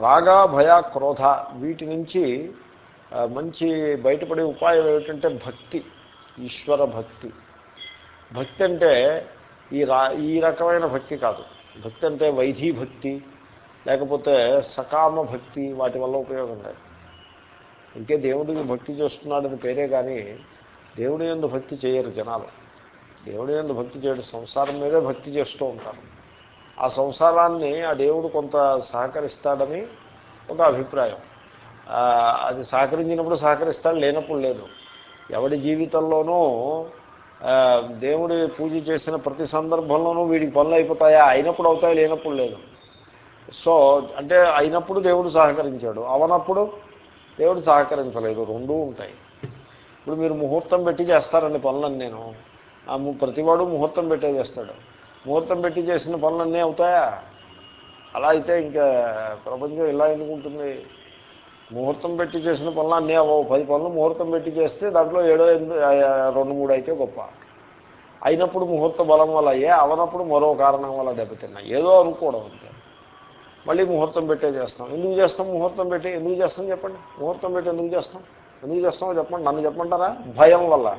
రాగ భయ క్రోధ వీటి నుంచి మంచి బయటపడే ఉపాయం ఏమిటంటే భక్తి ఈశ్వర భక్తి. భక్తి అంటే ఈ రా ఈ రకమైన భక్తి కాదు. భక్తి అంటే వైధీ భక్తి లేకపోతే సకామ భక్తి వాటి వల్ల ఉపయోగం లేదు. ఇంకే దేవుడికి భక్తి చేస్తున్నాడని పేరే కానీ దేవుడి ఎందు భక్తి చేయరు జనాలు. దేవుడి ఎందు భక్తి చేయడం సంసారం మీదే భక్తి చేస్తూ ఉంటారు. ఆ సంసారాన్ని ఆ దేవుడు కొంత సహకరిస్తాడని ఒక అభిప్రాయం. అది సహకరించినప్పుడు సహకరిస్తాడు లేనప్పుడు లేదు. ఎవడి జీవితంలోనూ దేవుడి పూజ చేసిన ప్రతి సందర్భంలోనూ వీడికి పనులు అయిపోతాయా? అయినప్పుడు అవుతాయి లేనప్పుడు లేదు. సో అంటే అయినప్పుడు దేవుడు సహకరించాడు. అవనప్పుడు దేవుడు సహకరించలేదు. రెండూ ఉంటాయి. ఇప్పుడు మీరు ముహూర్తం పెట్టి చేస్తారండి పనులన్నీ. నేను ప్రతివాడు ముహూర్తం పెట్టే చేస్తాడు ముహూర్తం పెట్టి చేసిన పనులన్నీ అవుతాయా? అలా అయితే ఇంకా ప్రపంచం ఇలా ఎందుకు ఉంటుంది ముహూర్తం పెట్టి చేసిన పనులు అన్నీ అవ్వవు. పది పనులు ముహూర్తం పెట్టి చేస్తే దాంట్లో ఏడో ఎనిమిది రెండు మూడు అయితే గొప్ప. అయినప్పుడు ముహూర్త బలం వల్ల అయ్యే అవనప్పుడు మరో కారణం వల్ల దెబ్బతిన్నాయి. ఏదో అనుకోవడం అంతే. మళ్ళీ ముహూర్తం పెట్టే చేస్తాం. ఎందుకు చేస్తాం ముహూర్తం పెట్టి? ఎందుకు చేస్తాం చెప్పండి. ముహూర్తం పెట్టి ఎందుకు చేస్తాం? ఎందుకు చేస్తామో చెప్పండి. నన్ను చెప్పమంటారా? భయం వల్ల.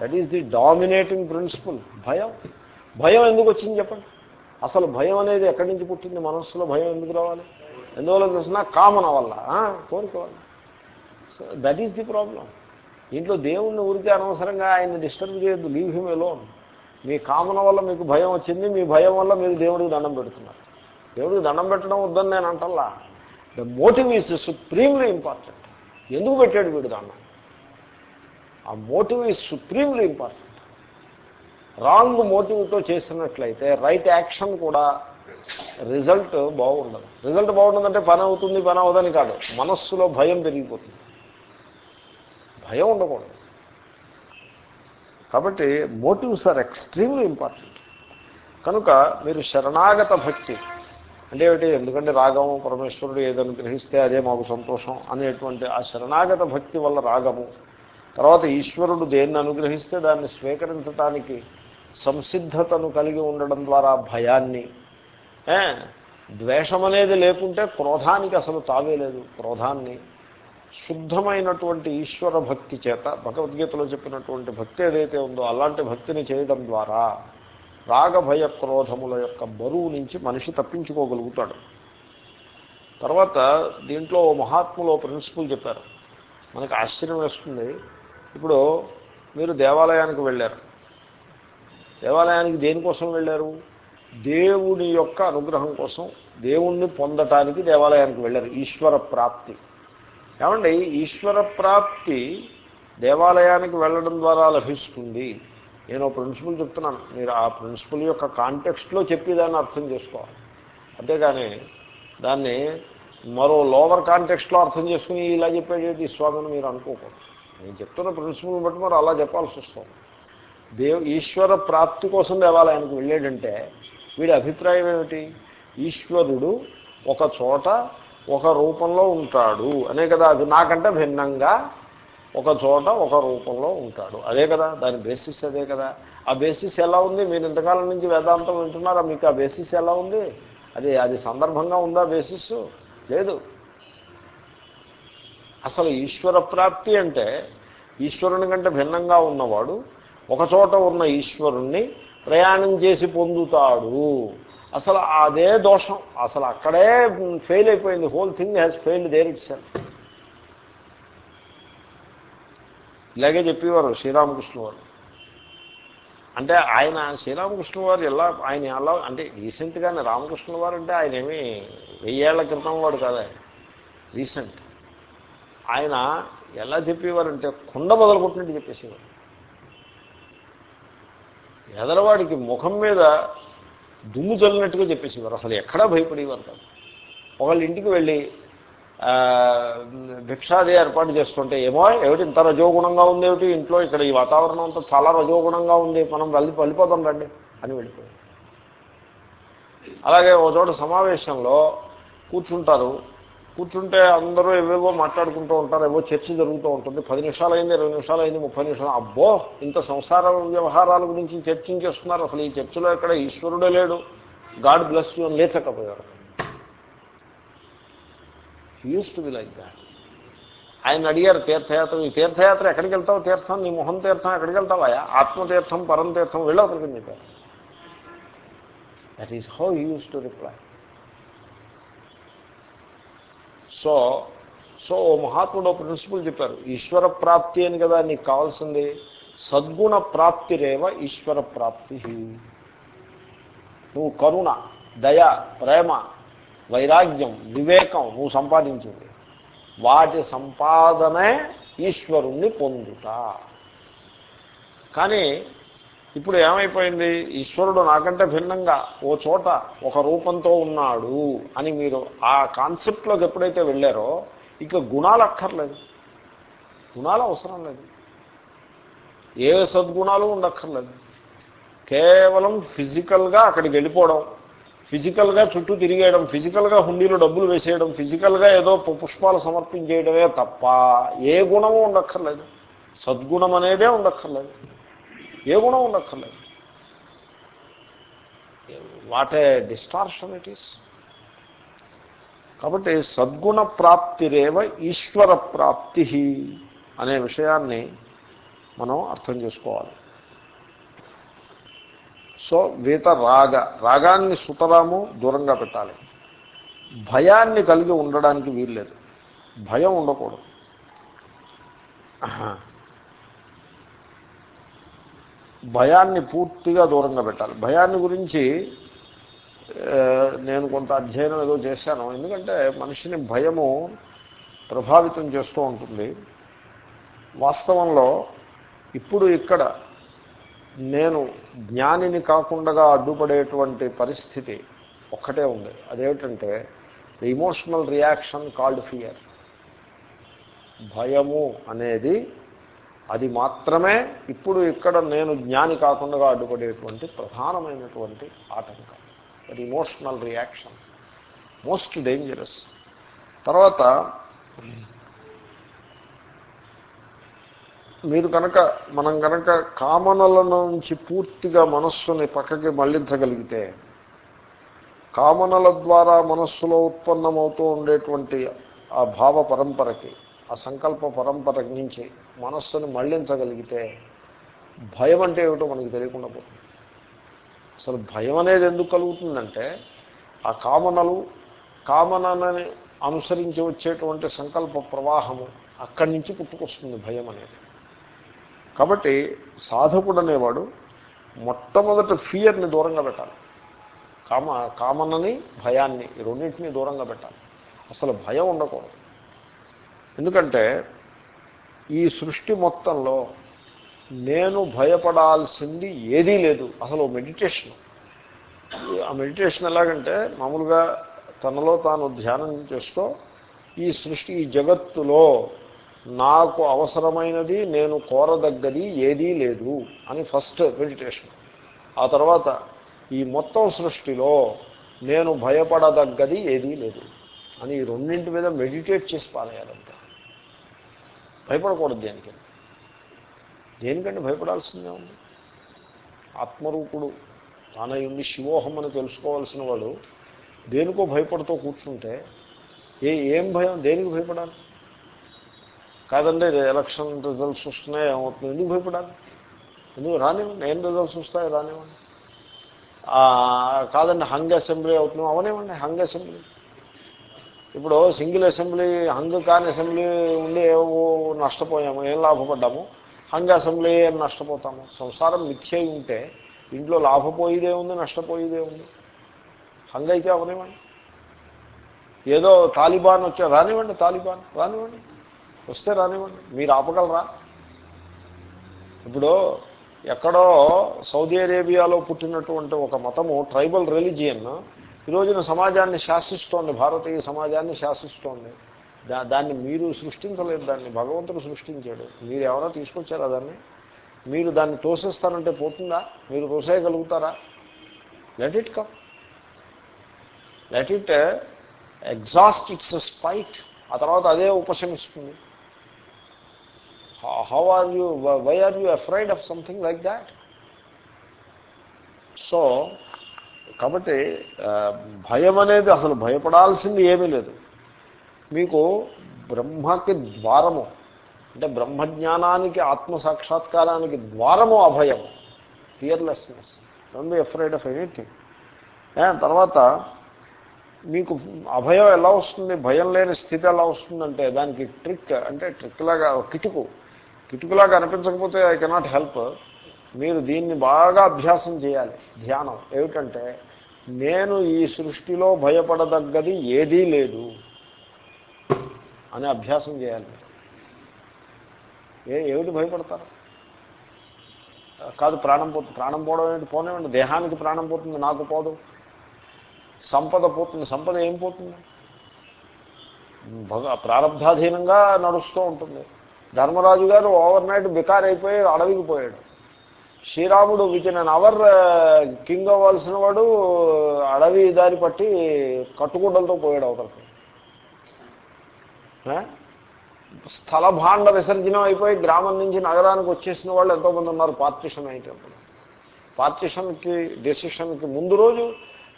That is the dominating principle భయం. భయం ఎందుకు వచ్చింది చెప్పండి? అసలు భయం అనేది ఎక్కడి నుంచి పుట్టింది? మనస్సులో భయం ఎందుకు రావాలి? ఎందువల్ల చూసినా కామన వల్ల కోరిక వల్ల. So that is the problem దీంట్లో దేవుణ్ణి ఊరికే అనవసరంగా ఆయన డిస్టర్బ్ చేయొద్దు. లీవ్ హిమ్ ఎలోన్ మీ కామన వల్ల మీకు భయం వచ్చింది. మీ భయం వల్ల మీరు దేవుడికి దండం పెడుతున్నారు. దేవుడికి దండం పెట్టడం వద్దని నేను అంటల్లా. The motive is supremely important ఎందుకు పెట్టాడు వీడు దండం? ఆ motive is supremely important. Wrong మోటివ్తో చేసినట్లయితే రైట్ యాక్షన్ కూడా రిజల్ట్ బాగుండదు. రిజల్ట్ బాగుండదంటే పని అవుతుంది పని అవదని కాదు. మనస్సులో భయం పెరిగిపోతుంది. భయం ఉండకూడదు. కాబట్టి మోటివ్స్ ఆర్ ఎక్స్ట్రీమ్లీ ఇంపార్టెంట్. కనుక మీరు శరణాగత భక్తి అంటే ఏమిటి? ఎందుకంటే రాగము పరమేశ్వరుడు ఏదనుగ్రహిస్తే అదే మాకు సంతోషం అనేటువంటి ఆ శరణాగత భక్తి వల్ల రాగము తర్వాత ఈశ్వరుడు దేన్ని అనుగ్రహిస్తే దాన్ని స్వీకరించడానికి సంసిద్ధతను కలిగి ఉండడం ద్వారా భయాన్ని ద్వేషం అనేది లేకుంటే క్రోధానికి అసలు తావేలేదు క్రోధాన్ని. శుద్ధమైనటువంటి ఈశ్వర భక్తి చేత భగవద్గీతలో చెప్పినటువంటి భక్తి ఏదైతే ఉందో అలాంటి భక్తిని చేయడం ద్వారా రాగభయ క్రోధముల యొక్క బరువు నుంచి మనిషి తప్పించుకోగలుగుతాడు. తర్వాత దీంట్లో ఓ మహాత్ములు ప్రిన్సిపల్ చెప్పారు. మనకు ఆశ్చర్యం వేస్తుంది. ఇప్పుడు మీరు దేవాలయానికి వెళ్ళారు. దేవాలయానికి దేనికోసం వెళ్ళారు? దేవుని యొక్క అనుగ్రహం కోసం దేవుణ్ణి పొందటానికి దేవాలయానికి వెళ్ళారు. ఈశ్వర ప్రాప్తి. ఏమండి? ఈశ్వర ప్రాప్తి దేవాలయానికి వెళ్ళడం ద్వారా లభిస్తుంది. నేను ప్రిన్సిపల్ చెప్తున్నాను. మీరు ఆ ప్రిన్సిపల్ యొక్క కాంటెక్స్ట్లో చెప్పేదాన్ని అర్థం చేసుకోవాలి. అంతేగాని దాన్ని మరో లోవర్ కాంటెక్స్ట్లో అర్థం చేసుకుని ఇలా చెప్పేది స్వామిని మీరు అనుకోకూడదు. నేను చెప్తున్న ప్రిన్సిపల్ని బట్టి మరి అలా చెప్పాల్సి వస్తుంది. దేవ్ ఈశ్వర ప్రాప్తి కోసం దేవాలయానికి వెళ్ళాడంటే వీడి అభిప్రాయం ఏమిటి? ఈశ్వరుడు ఒక చోట ఒక రూపంలో ఉంటాడు. అనే కదా అది నాకంటే భిన్నంగా ఒక చోట ఒక రూపంలో ఉంటాడు. అదే కదా దాని బేసిస్ అదే కదా. ఆ బేసిస్ ఎలా ఉంది? మీరు ఇంతకాలం నుంచి వేదాంతం వింటున్నారా? మీకు ఆ బేసిస్ ఎలా ఉంది? అది అది సందర్భంగా ఉందా బేసిస్ లేదు. అసలు ఈశ్వర ప్రాప్తి అంటే ఈశ్వరుని కంటే భిన్నంగా ఉన్నవాడు ఒకచోట ఉన్న ఈశ్వరుణ్ణి ప్రయాణం చేసి పొందుతాడు. అసలు అదే దోషం. అసలు అక్కడే ఫెయిల్ అయిపోయింది. Whole thing has failed there itself ఇలాగే చెప్పేవారు శ్రీరామకృష్ణ వారు అంటే ఆయన శ్రీరామకృష్ణ వారు ఎలా ఆయన ఎలా అంటే రీసెంట్గానే రామకృష్ణ వారు అంటే ఆయన ఏమి వెయ్యేళ్ళ క్రితం వాడు కదా రీసెంట్. ఆయన ఎలా చెప్పేవారంటే కుండ మొదలుకొట్టినట్టు చెప్పేసేవారు. ఎదరవాడికి ముఖం మీద దుమ్ము చల్లినట్టుగా చెప్పేసేవారు. అసలు ఎక్కడా భయపడేవారు కాదు. ఒకళ్ళ ఇంటికి వెళ్ళి భిక్షాది ఏర్పాటు చేస్తుంటే ఏమో ఏమిటి ఇంత రజోగుణంగా ఉంది ఏమిటి ఇంట్లో ఇక్కడ ఈ వాతావరణం అంతా చాలా రజోగుణంగా ఉంది మనం వెళ్ళి వెళ్ళిపోదాం రండి అని వెళ్ళిపోయాం అలాగే ఒక చోట సమావేశంలో కూర్చుంటారు. కూర్చుంటే అందరూ ఏవేవో మాట్లాడుకుంటూ ఉంటారు ఏవో చర్చ జరుగుతూ ఉంటుంది. పది నిమిషాలు అయింది ఇరవై నిమిషాలు అయింది ముప్పై నిమిషాలు అబ్బో ఇంత సంసార వ్యవహారాల గురించి చర్చించేస్తున్నారు. అసలు ఈ చర్చలో ఎక్కడ ఈశ్వరుడే లేడు. గాడ్ బ్లెస్ యూ అని లేచకపోయారు. Used to be like that ఆయన అడిగారు తీర్థయాత్ర ఈ తీర్థయాత్ర ఎక్కడికి వెళ్తావు? తీర్థం నీ మొహం తీర్థం ఎక్కడికి వెళ్తావా ఆత్మతీర్థం పరం తీర్థం వెళ్ళవతలకి చెప్పారు. That is how used to reply so so ఓ మహాత్ముడు ప్రిన్సిపల్ చెప్పారు ఈశ్వర ప్రాప్తి అని కదా నీకు కావాల్సింది. సద్గుణ ప్రాప్తిరేవ ఈశ్వర ప్రాప్తి నువ్వు కరుణ దయ ప్రేమ వైరాగ్యం వివేకం నువ్వు సంపాదించింది. వాటి సంపాదనే ఈశ్వరుణ్ణి పొందుట. కానీ ఇప్పుడు ఏమైపోయింది? ఈశ్వరుడు నాకంటే భిన్నంగా ఓ చోట ఒక రూపంతో ఉన్నాడు అని మీరు ఆ కాన్సెప్ట్లోకి ఎప్పుడైతే వెళ్ళారో ఇక గుణాలు అక్కర్లేదు. గుణాలు అవసరం లేదు. ఏ సద్గుణాలు ఉండక్కర్లేదు. కేవలం ఫిజికల్గా అక్కడికి వెళ్ళిపోవడం ఫిజికల్గా చుట్టూ తిరిగేయడం ఫిజికల్గా హుండీలో డబ్బులు వేసేయడం ఫిజికల్గా ఏదో పుష్పాలు సమర్పించేయడమే తప్ప ఏ గుణము ఉండక్కర్లేదు. సద్గుణం అనేదే ఉండక్కర్లేదు. ఏ గుణం ఉండక్కర్లేదు what a distortion it is కాబట్టి సద్గుణ ప్రాప్తిరేవ ఈశ్వర ప్రాప్తి అనే విషయాన్ని మనం అర్థం చేసుకోవాలి. సో వీత రాగ రాగాన్ని సుతరాము దూరంగా పెట్టాలి. భయాన్ని కలిగి ఉండడానికి వీల్లేదు. భయం ఉండకూడదు. భయాన్ని పూర్తిగా దూరంగా పెట్టాలి. భయాన్ని గురించి నేను కొంత అధ్యయనం ఏదో చేశాను. ఎందుకంటే మనిషిని భయము ప్రభావితం చేస్తూ ఉంటుంది. వాస్తవంలో ఇప్పుడు ఇక్కడ నేను జ్ఞానిని కాకుండా అడ్డుపడేటువంటి పరిస్థితి ఒక్కటే ఉంది. అదేమిటంటే the emotional reaction called fear భయము అనేది అది మాత్రమే ఇప్పుడు ఇక్కడ నేను జ్ఞాని కాకుండా అడ్డుపడేటువంటి ప్రధానమైనటువంటి ఆటంకం. అది ఇమోషనల్ రియాక్షన్ మోస్ట్ డేంజరస్ తర్వాత మీరు కనుక మనం కనుక కామనల నుంచి పూర్తిగా మనస్సుని పక్కకి మళ్ళించగలిగితే కామనల ద్వారా మనస్సులో ఉత్పన్నమవుతూ ఉండేటువంటి ఆ భావ పరంపరకి ఆ సంకల్ప పరంపర నుంచి మనస్సుని మళ్ళించగలిగితే భయం అంటే ఏమిటో మనకి తెలియకుండా పోతుంది. అసలు భయం అనేది ఎందుకు కలుగుతుందంటే ఆ కామనలు కామనని అనుసరించి వచ్చేటువంటి సంకల్ప ప్రవాహము అక్కడి నుంచి పుట్టుకొస్తుంది భయం అనేది. కాబట్టి సాధకుడు అనేవాడు మొట్టమొదట ఫియర్ని దూరంగా పెట్టాలి. కామ కామనని భయాన్ని రెండింటినీ దూరంగా పెట్టాలి. అసలు భయం ఉండకూడదు. ఎందుకంటే ఈ సృష్టి మొత్తంలో నేను భయపడాల్సింది ఏదీ లేదు. అసలు మెడిటేషన్. ఆ మెడిటేషన్ ఎలాగంటే మామూలుగా తనలో తాను ధ్యానం చేస్తూ ఈ సృష్టి ఈ జగత్తులో నాకు అవసరమైనది నేను కోరదగ్గది ఏదీ లేదు అని ఫస్ట్ మెడిటేషన్. ఆ తర్వాత ఈ మొత్తం సృష్టిలో నేను భయపడదగ్గది ఏదీ లేదు అని ఈ రెండింటి మీద మెడిటేట్ చేసి పారేయాలంటే. భయపడకూడదు దేనికి దేనికంటే భయపడాల్సిందే ఉంది. ఆత్మరూపుడు తానయుండి శివోహం అని తెలుసుకోవాల్సిన వాడు దేనికో భయపడుతూ కూర్చుంటే ఏ ఏం భయం దేనికి భయపడాలి? కాదండి ఎలక్షన్ రిజల్ట్స్ వస్తున్నాయి ఏమవుతుంది ఎందుకు భయపడాలి? ఎందుకు రానివ్వండి? ఏం రిజల్ట్స్ వస్తాయి రానివ్వండి. కాదండి హంగ్ అసెంబ్లీ అవుతున్నాం అవనివ్వండి హంగ్ అసెంబ్లీ. ఇప్పుడు సింగిల్ అసెంబ్లీ హంగ్ కాని అసెంబ్లీ ఉండి ఏవో నష్టపోయాము ఏం లాభపడ్డాము? హంగ్ అసెంబ్లీ ఏం నష్టపోతాము? సంసారం మిథ్యై ఉంటే ఇంట్లో లాభపోయేదే ఉంది నష్టపోయేదే ఉంది. హంగ్ అయితే అవనివ్వండి. ఏదో తాలిబాన్ వచ్చా రానివ్వండి తాలిబాన్ రానివ్వండి. వస్తే రానివ్వండి. మీరు ఆపగలరా? ఇప్పుడు ఎక్కడో సౌదీ అరేబియాలో పుట్టినటువంటి ఒక మతము ట్రైబల్ రిలీజియన్ ఈ రోజున సమాజాన్ని శాసిస్తోంది భారతీయ సమాజాన్ని శాసిస్తోంది. దా దాన్ని మీరు సృష్టించలేదు దాన్ని భగవంతుడు సృష్టించాడు. మీరు ఎవరైనా తీసుకొచ్చారా దాన్ని? మీరు దాన్ని తోసేస్తారంటే పోతుందా? మీరు తోసేయగలుగుతారా? Let it come let it exhaust its spite ఆ తర్వాత అదే ఉపశమిస్తుంది. How are you why are you afraid of something like that so కాబట్టి భయం అనేది అసలు భయపడాల్సింది ఏమీ లేదు. మీకు బ్రహ్మకి ద్వారము అంటే బ్రహ్మజ్ఞానానికి ఆత్మసాక్షాత్కారానికి ద్వారము అభయం fearlessness don't be of anything తర్వాత మీకు అభయం ఎలా వస్తుంది భయం లేని స్థితి ఎలా వస్తుందంటే దానికి ట్రిక్ అంటే ట్రిక్ లాగా కిటుకు కిటుకులాగా అనిపించకపోతే ఐ కెనాట్ హెల్ప్ మీరు దీన్ని బాగా అభ్యాసం చేయాలి. ధ్యానం. ఏమిటంటే నేను ఈ సృష్టిలో భయపడదగ్గది ఏదీ లేదు అని అభ్యాసం చేయాలి ఏ ఏమిటి భయపడతారు? కాదు ప్రాణం పోతుంది ప్రాణం పోవడం ఏంటి? పోనేవండి దేహానికి ప్రాణం పోతుంది నాకు పోదు. సంపద పోతుంది. సంపద ఏం పోతుంది? భగ ప్రారంధాధీనంగా నడుస్తూ ఉంటుంది. ధర్మరాజు గారు ఓవర్ నైట్ బికార్ అయిపోయి అడవికి పోయాడు. శ్రీరాముడు విచ్ అన్ అవర్ కింగ్ అవ్వాల్సిన వాడు అడవి దారి పట్టి కట్టుకుండలతో పోయాడు అవతలకి. స్థల భాండ విసర్జనం అయిపోయి గ్రామం నుంచి నగరానికి వచ్చేసిన వాళ్ళు ఎంతోమంది ఉన్నారు పార్టీషన్ అయినప్పుడు పార్టిషన్కి డెసిషన్కి ముందు రోజు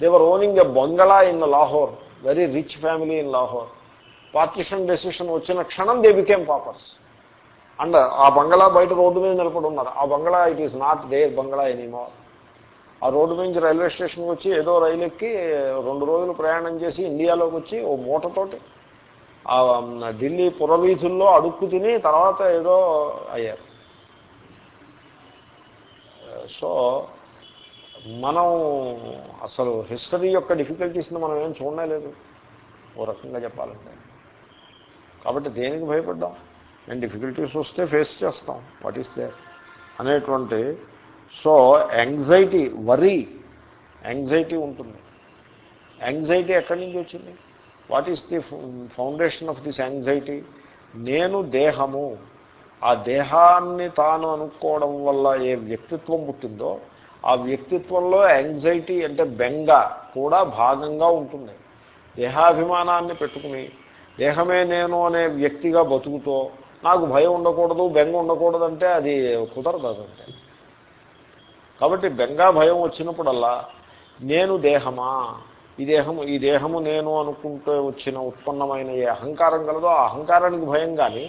they were owning a bungalow in Lahore very rich family in Lahore partition decision వచ్చిన క్షణం దే బికేమ్ పాపర్స్ అండ్ ఆ బంగళా బయట రోడ్డు మీద నిలబడి ఉన్నారు ఆ bungalow it is not there bungalow anymore ఆ రోడ్డు నుంచి రైల్వే స్టేషన్కి వచ్చి ఏదో రైలు ఎక్కి రెండు రోజులు ప్రయాణం చేసి ఇండియాలోకి వచ్చి ఓ మూటతోటి ఆ ఢిల్లీ పురవీధుల్లో అడుక్కు తిని తర్వాత ఏదో అయ్యారు. సో మనం అసలు హిస్టరీ యొక్క డిఫికల్టీస్ని మనం ఏం చూడలేదు ఓ రకంగా చెప్పాలంటే. కాబట్టి దేనికి భయపడ్డాం? నేను డిఫికల్టీస్ వస్తే ఫేస్ చేస్తాం వాట్ ఈస్ దేర్ అనేటువంటి సో యాంగ్జైటీ వరీ యాంగ్జైటీ ఉంటుంది. యాంగ్జైటీ ఎక్కడి నుంచి వచ్చింది? What is the foundation of this anxiety నేను దేహము. ఆ దేహాన్ని తాను అనుకోవడం వల్ల ఏ వ్యక్తిత్వం పుట్టిందో ఆ వ్యక్తిత్వంలో యాంగ్జైటీ అంటే బెంగ కూడా భాగంగా ఉంటుంది. దేహాభిమానాన్ని పెట్టుకుని దేహమే నేను అనే వ్యక్తిగా బతుకుతో నాకు భయం ఉండకూడదు బెంగ ఉండకూడదు అంటే అది కుదరదు అదంటే. కాబట్టి బెంగ భయం వచ్చినప్పుడల్లా నేను దేహమా? ఈ దేహము ఈ దేహము నేను అనుకుంటూ వచ్చిన ఉత్పన్నమైన ఏ అహంకారం కలదో ఆ అహంకారానికి భయం కానీ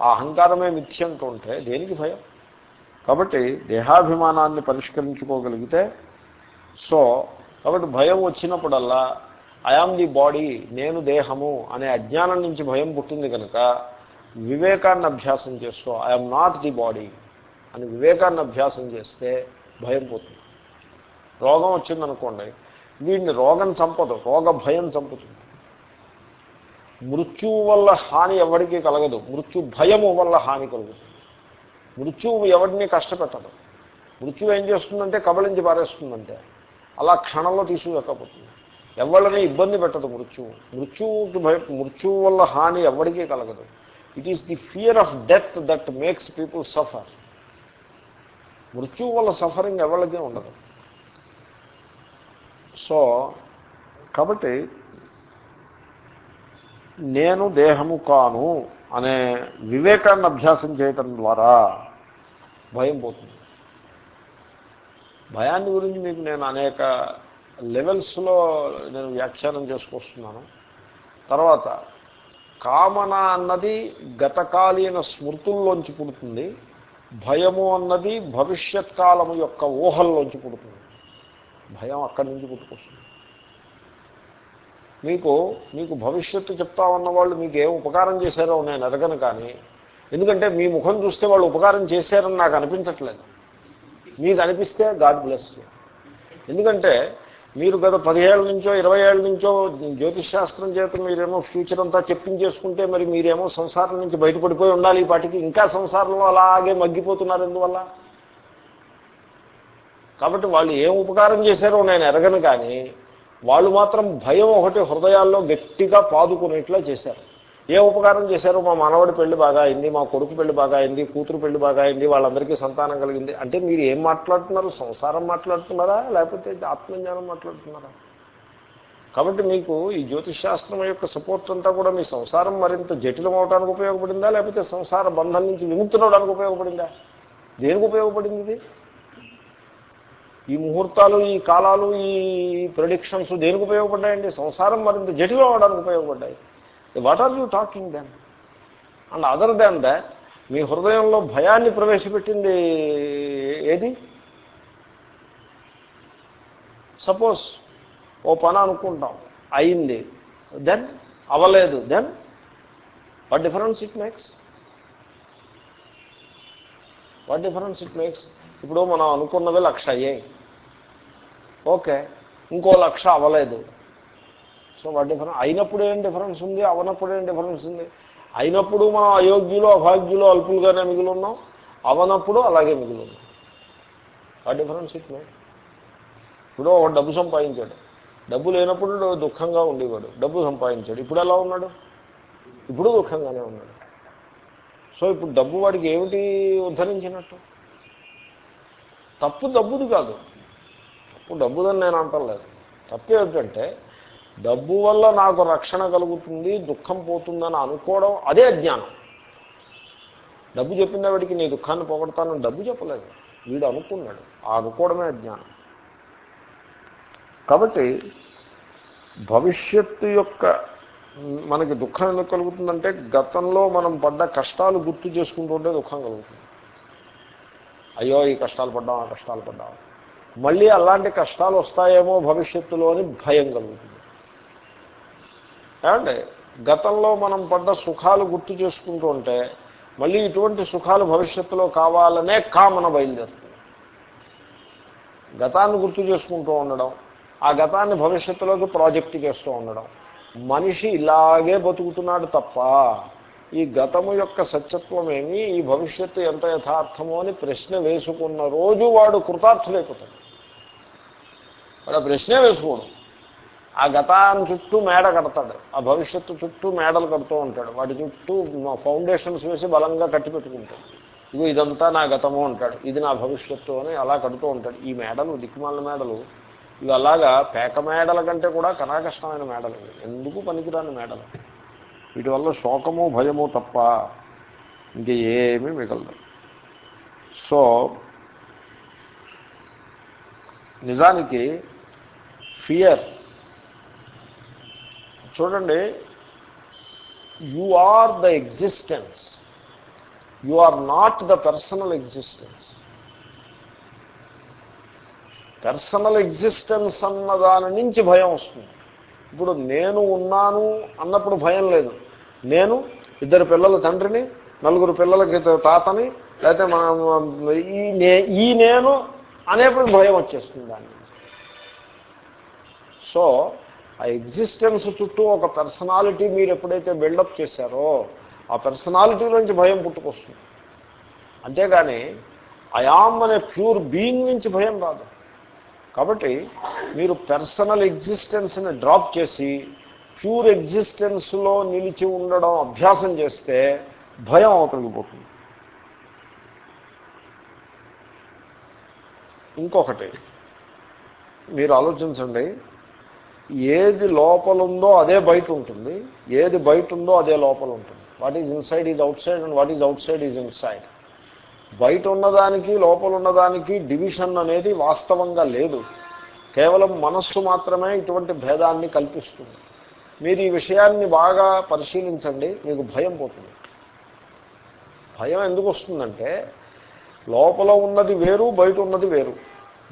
ఆ అహంకారమే మిథ్య ఉంటే దేనికి భయం? కాబట్టి దేహాభిమానాన్ని పరిష్కరించుకోగలిగితే సో కాబట్టి భయం వచ్చినప్పుడల్లా ఐఆమ్ ది బాడీ నేను దేహము అనే అజ్ఞానం నుంచి భయం పుట్టింది కనుక వివేకాన్ని అభ్యాసం చేస్తూ ఐఎమ్ నాట్ ది బాడీ అని వివేకాన్ని అభ్యాసం చేస్తే భయం పోతుంది. రోగం వచ్చిందనుకోండి వీడిని రోగం చంపదు రోగ భయం చంపుతుంది. మృత్యువు వల్ల హాని ఎవరికి కలగదు మృత్యు భయము వల్ల హాని కలుగుతుంది. మృత్యువు ఎవరిని కష్టపెట్టదు. మృత్యు ఏం చేస్తుందంటే కబలించి పారేస్తుందంటే అలా క్షణంలో తీసుకువెక్కపోతుంది ఎవరిని ఇబ్బంది పెట్టదు మృత్యువు. మృత్యువుకి భయ మృత్యువు వల్ల హాని ఎవరికీ కలగదు. It is the fear of death that makes people suffer మృత్యు వల్ల సఫరింగ్ ఎవరికీ ఉండదు. సో కాబట్టి నేను దేహము కాను అనే వివేకాన్ని అభ్యాసం చేయటం ద్వారా భయం పోతుంది. భయాన్ని గురించి మీకు నేను అనేక లెవెల్స్లో నేను వ్యాఖ్యానం చేసుకొస్తున్నాను. తర్వాత కామన అన్నది గతకాలీన స్మృతుల్లోంచి పుడుతుంది భయము అన్నది భవిష్యత్ కాలము యొక్క ఊహల్లోంచి పుడుతుంది. భయం అక్కడి నుంచి పుట్టుకొస్తుంది. మీకు మీకు భవిష్యత్తు చెప్తా ఉన్న వాళ్ళు మీకు ఏం ఉపకారం చేశారో నేను ఎరగను కానీ ఎందుకంటే మీ ముఖం చూస్తే వాళ్ళు ఉపకారం చేశారని నాకు అనిపించట్లేదు. మీకు అనిపిస్తే గాడ్ బ్లెస్ ఎందుకంటే మీరు గత పదిహేళ్ళ నుంచో ఇరవై ఏళ్ళ నుంచో జ్యోతిష్ శాస్త్రం చేత మీరేమో ఫ్యూచర్ అంతా చెప్పించేసుకుంటే మరి మీరేమో సంసారం నుంచి బయటపడిపోయి ఉండాలి ఈ పాటికి. ఇంకా సంసారంలో అలాగే మగ్గిపోతున్నారు ఎందువల్ల? కాబట్టి వాళ్ళు ఏం ఉపకారం చేశారో నేను ఎరగను కానీ వాళ్ళు మాత్రం భయం ఒకటి హృదయాల్లో గట్టిగా పాదుకునేట్లా చేశారు. ఏ ఉపకారం చేశారు మా మనవడి పెళ్ళి బాగా అయింది మా కొడుకు పెళ్ళి బాగా అయింది కూతురు పెళ్ళి బాగా అయింది వాళ్ళందరికీ సంతానం కలిగింది. అంటే మీరు ఏం మాట్లాడుతున్నారు? సంసారం మాట్లాడుతున్నారా? లేకపోతే ఆత్మజ్ఞానం మాట్లాడుతున్నారా? కాబట్టి మీకు ఈ జ్యోతిషాస్త్రం యొక్క సపోర్ట్ అంతా కూడా మీ సంసారం మరింత జటిలం అవడానికి ఉపయోగపడిందా? లేకపోతే సంసార బంధం నుంచి విముక్తులవడానికి ఉపయోగపడిందా? దేనికి ఉపయోగపడింది ఇది? ఈ ముహూర్తాలు ఈ కాలాలు ఈ ప్రొడిక్షన్స్ దేనికి ఉపయోగపడ్డాయండి? సంసారం మరింత జటిలం అవడానికి ఉపయోగపడ్డాయి. What are you talking then and other than that మీ హృదయంలో భయాన్ని ప్రవేశపెట్టింది ఏది? సపోజ్ ఓ పని అనుకుంటాం అయింది దెన్ అవ్వలేదు then what difference it makes what difference it makes ఇప్పుడు మనం అనుకున్నవి లక్ష అయ్యాయి ఓకే ఇంకో లక్ష అవ్వలేదు. సో వాటి డిఫరెన్స్ అయినప్పుడు ఏం డిఫరెన్స్ ఉంది? అవనప్పుడు ఏం డిఫరెన్స్ ఉంది? అయినప్పుడు మనం అయోగ్యులు అభాగ్యులు అల్పులుగానే మిగులున్నాం. అవనప్పుడు అలాగే మిగిలి ఆ డిఫరెన్స్ ఇట్ మే ఇప్పుడు ఒక డబ్బు సంపాదించాడు. డబ్బు లేనప్పుడు దుఃఖంగా ఉండేవాడు. డబ్బు సంపాదించాడు. ఇప్పుడు ఎలా ఉన్నాడు? ఇప్పుడు దుఃఖంగానే ఉన్నాడు. సో ఇప్పుడు డబ్బు వాడికి ఏమిటి ఉద్ధరించినట్టు? తప్పు డబ్బుది కాదు. తప్పు డబ్బుదని నేను అంటలేదు. తప్పు ఏమిటంటే డబ్బు వల్ల నాకు రక్షణ కలుగుతుంది దుఃఖం పోతుందని అనుకోవడం అదే అజ్ఞానం. డబ్బు చెప్పిన వాడికి నీ దుఃఖాన్ని పోగొడతానని డబ్బు చెప్పలేదు. వీడు అనుకున్నాడు. ఆ అనుకోవడమే అజ్ఞానం. కాబట్టి భవిష్యత్తు యొక్క మనకి దుఃఖం ఎందుకు కలుగుతుందంటే గతంలో మనం పడ్డ కష్టాలు గుర్తు చేసుకుంటుంటే దుఃఖం కలుగుతుంది. అయ్యో ఈ కష్టాలు పడ్డాం ఆ కష్టాలు పడ్డాం. మళ్ళీ అలాంటి కష్టాలు వస్తాయేమో భవిష్యత్తులో అని భయం కలుగుతుంది. ఏమండి గతంలో మనం పడ్డ సుఖాలు గుర్తు చేసుకుంటూ ఉంటే మళ్ళీ ఇటువంటి సుఖాలు భవిష్యత్తులో కావాలనే కామన బయలుదేరుతుంది. గతాన్ని గుర్తు చేసుకుంటూ ఉండడం ఆ గతాన్ని భవిష్యత్తులోకి ప్రాజెక్ట్ చేస్తూ ఉండడం మనిషి ఇలాగే బతుకుతున్నాడు తప్ప ఈ గతము యొక్క సత్యత్వం ఏమి ఈ భవిష్యత్తు ఎంత యథార్థమో అని ప్రశ్న వేసుకున్న రోజు వాడు కృతార్థులైపోతాడు. వాడు ఆ ప్రశ్నే వేసుకోడు. ఆ గతాన్ని చుట్టూ మేడ కడతాడు. ఆ భవిష్యత్తు చుట్టూ మేడలు కడుతూ ఉంటాడు. వాటి చుట్టూ ఫౌండేషన్స్ వేసి బలంగా కట్టి పెట్టుకుంటాడు. ఇగో ఇదంతా నా గతము అంటాడు. ఇది నా భవిష్యత్తు అని అలా కడుతూ ఉంటాడు. ఈ మేడలు దిక్కుమాల మేడలు ఇవి అలాగా పేక మేడల కంటే కూడా కనాకష్టమైన మేడలు. ఎందుకు పనికిరాని మేడలు? వీటి వల్ల శోకము భయము తప్ప ఇంక ఏమీ మిగలదు. సో నిజానికి ఫియర్ చూడండి. You are the existence you are not the personal existence personal existence అన్న దాని నుంచి భయం వస్తుంది. ఇప్పుడు నేను ఉన్నాను అన్నప్పుడు భయం లేదు. నేను ఇద్దరు పిల్లల తండ్రిని నలుగురు పిల్లలకి తాతని లేకపోతే మన ఈ నే ఈ నేను అనేప్పుడు భయం వచ్చేస్తుంది దాని సో ఆ ఎగ్జిస్టెన్స్ చుట్టూ ఒక పర్సనాలిటీ మీరు ఎప్పుడైతే బిల్డప్ చేశారో ఆ పర్సనాలిటీలోంచి భయం పుట్టుకొస్తుంది. అంతేగాని అయామ్ అనే ప్యూర్ బీయింగ్ నుంచి భయం రాదు. కాబట్టి మీరు పర్సనల్ ఎగ్జిస్టెన్స్ని డ్రాప్ చేసి ప్యూర్ ఎగ్జిస్టెన్స్లో నిలిచి ఉండడం అభ్యాసం చేస్తే భయం అవతలిగిపోతుంది ఇంకొకటి మీరు ఆలోచించండి ఏది లోపల ఉందో అదే బయట ఉంటుంది. ఏది బయట ఉందో అదే లోపల ఉంటుంది. What is inside is outside and what is outside is inside బయట ఉన్నదానికి లోపల ఉన్నదానికి డివిజన్ అనేది వాస్తవంగా లేదు. కేవలం మనస్సు మాత్రమే ఇటువంటి భేదాన్ని కల్పిస్తుంది. మీరు ఈ విషయాన్ని బాగా పరిశీలించండి మీకు భయం పోతుంది. భయం ఎందుకు వస్తుందంటే లోపల ఉన్నది వేరు బయట ఉన్నది వేరు.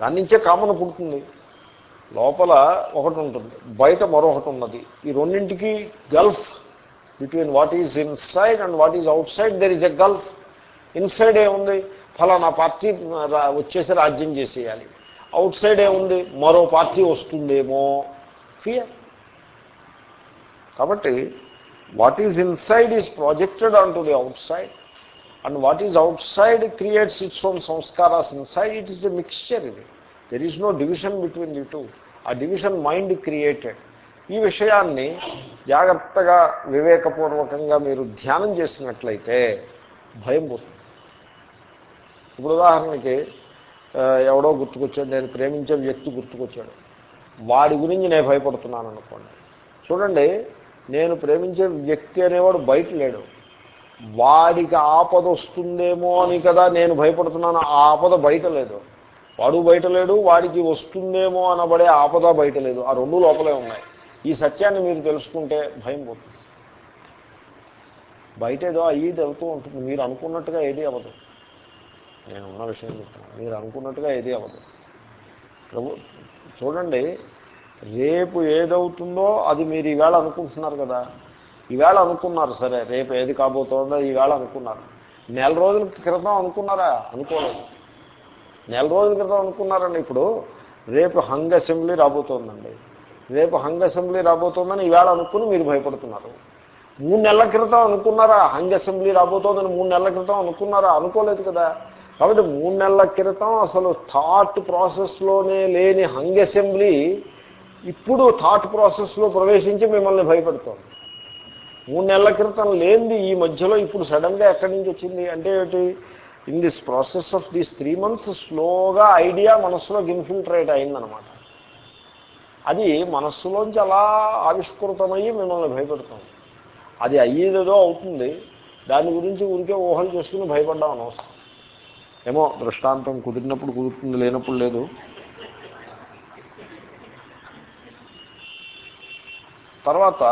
దాని నుంచే కామన పుడుతుంది. లోపల ఒకటి ఉంటుంది బయట మరొకటి ఉన్నది ఈ రెండింటికి gulf between what is inside and what is outside there is a gulf. Inside ఏముంది? ఫలానా పార్టీ వచ్చేసి రాజ్యం చేసేయాలి. అవుట్ సైడ్ ఏముంది? మరో పార్టీ వస్తుందేమో? ఫియర్ కాబట్టి what is inside is projected on to the outside and what is outside creates its own sanskaras inside. It is the mixture ఇది. There is no division between the two ఆ division mind created ఈ విషయాన్ని జాగ్రత్తగా వివేకపూర్వకంగా మీరు ధ్యానం చేసినట్లయితే భయం పోతుంది. ఇప్పుడు ఉదాహరణకి ఎవడో గుర్తుకొచ్చాడు నేను ప్రేమించే వ్యక్తి గుర్తుకొచ్చాడు. వాడి గురించి నేను భయపడుతున్నాను అనుకోండి. చూడండి నేను ప్రేమించే వ్యక్తి అనేవాడు బయట లేడు. వాడికి ఆపద వస్తుందేమో అని కదా నేను భయపడుతున్నాను ఆ ఆపద బయట లేదు. వాడు బయట లేడు వాడికి వస్తుందేమో అనబడే ఆపద బయట లేదు. ఆ రెండు లోపలే ఉన్నాయి. ఈ సత్యాన్ని మీరు తెలుసుకుంటే భయం పోతుంది. బయట ఏదో అయ్యేది అవుతూ ఉంటుంది. మీరు అనుకున్నట్టుగా ఏది అవ్వదు. నేను ఉన్న విషయం చెప్తాను మీరు అనుకున్నట్టుగా ఏది అవ్వదు. ప్రభు చూడండి రేపు ఏదవుతుందో అది మీరు ఈవేళ అనుకుంటున్నారు కదా. ఈవేళ అనుకున్నారు సరే రేపు ఏది కాబోతుందో ఈవేళ అనుకున్నారు. నెల రోజుల క్రితం అనుకున్నారా? అనుకోలేదు. నెల రోజుల క్రితం అనుకున్నారండి ఇప్పుడు. రేపు హంగ్ అసెంబ్లీ రాబోతోందండి. రేపు హంగ్ అసెంబ్లీ రాబోతోందని ఈవేళ అనుకుని మీరు భయపడుతున్నారు. మూడు నెలల క్రితం అనుకున్నారా హంగ్ అసెంబ్లీ రాబోతోందని మూడు నెలల క్రితం అనుకున్నారా? అనుకోలేదు కదా. కాబట్టి మూడు నెలల క్రితం అసలు థాట్ ప్రాసెస్లోనే లేని హంగ్ అసెంబ్లీ ఇప్పుడు థాట్ ప్రాసెస్లో ప్రవేశించి మిమ్మల్ని భయపెడుతోంది. మూడు నెలల క్రితం లేనిది ఈ మధ్యలో ఇప్పుడు సడన్గా ఎక్కడి నుంచి వచ్చింది? అంటే ఏమిటి? In this process of these three months స్లోగా ఐడియా మనస్సులోకి ఇన్ఫిల్ట్రేట్ అయిందనమాట. అది మనస్సులోంచి అలా ఆవిష్కృతమయ్యి మిమ్మల్ని భయపెడుతుంది. అది అయ్యేదేదో అవుతుంది. దాని గురించి ఊరికే ఊహలు చేసుకుని భయపడ్డాం అనవసరం. ఏమో దృష్టాంతం కుదిరినప్పుడు కుదురుతుంది లేనప్పుడు లేదు. తర్వాత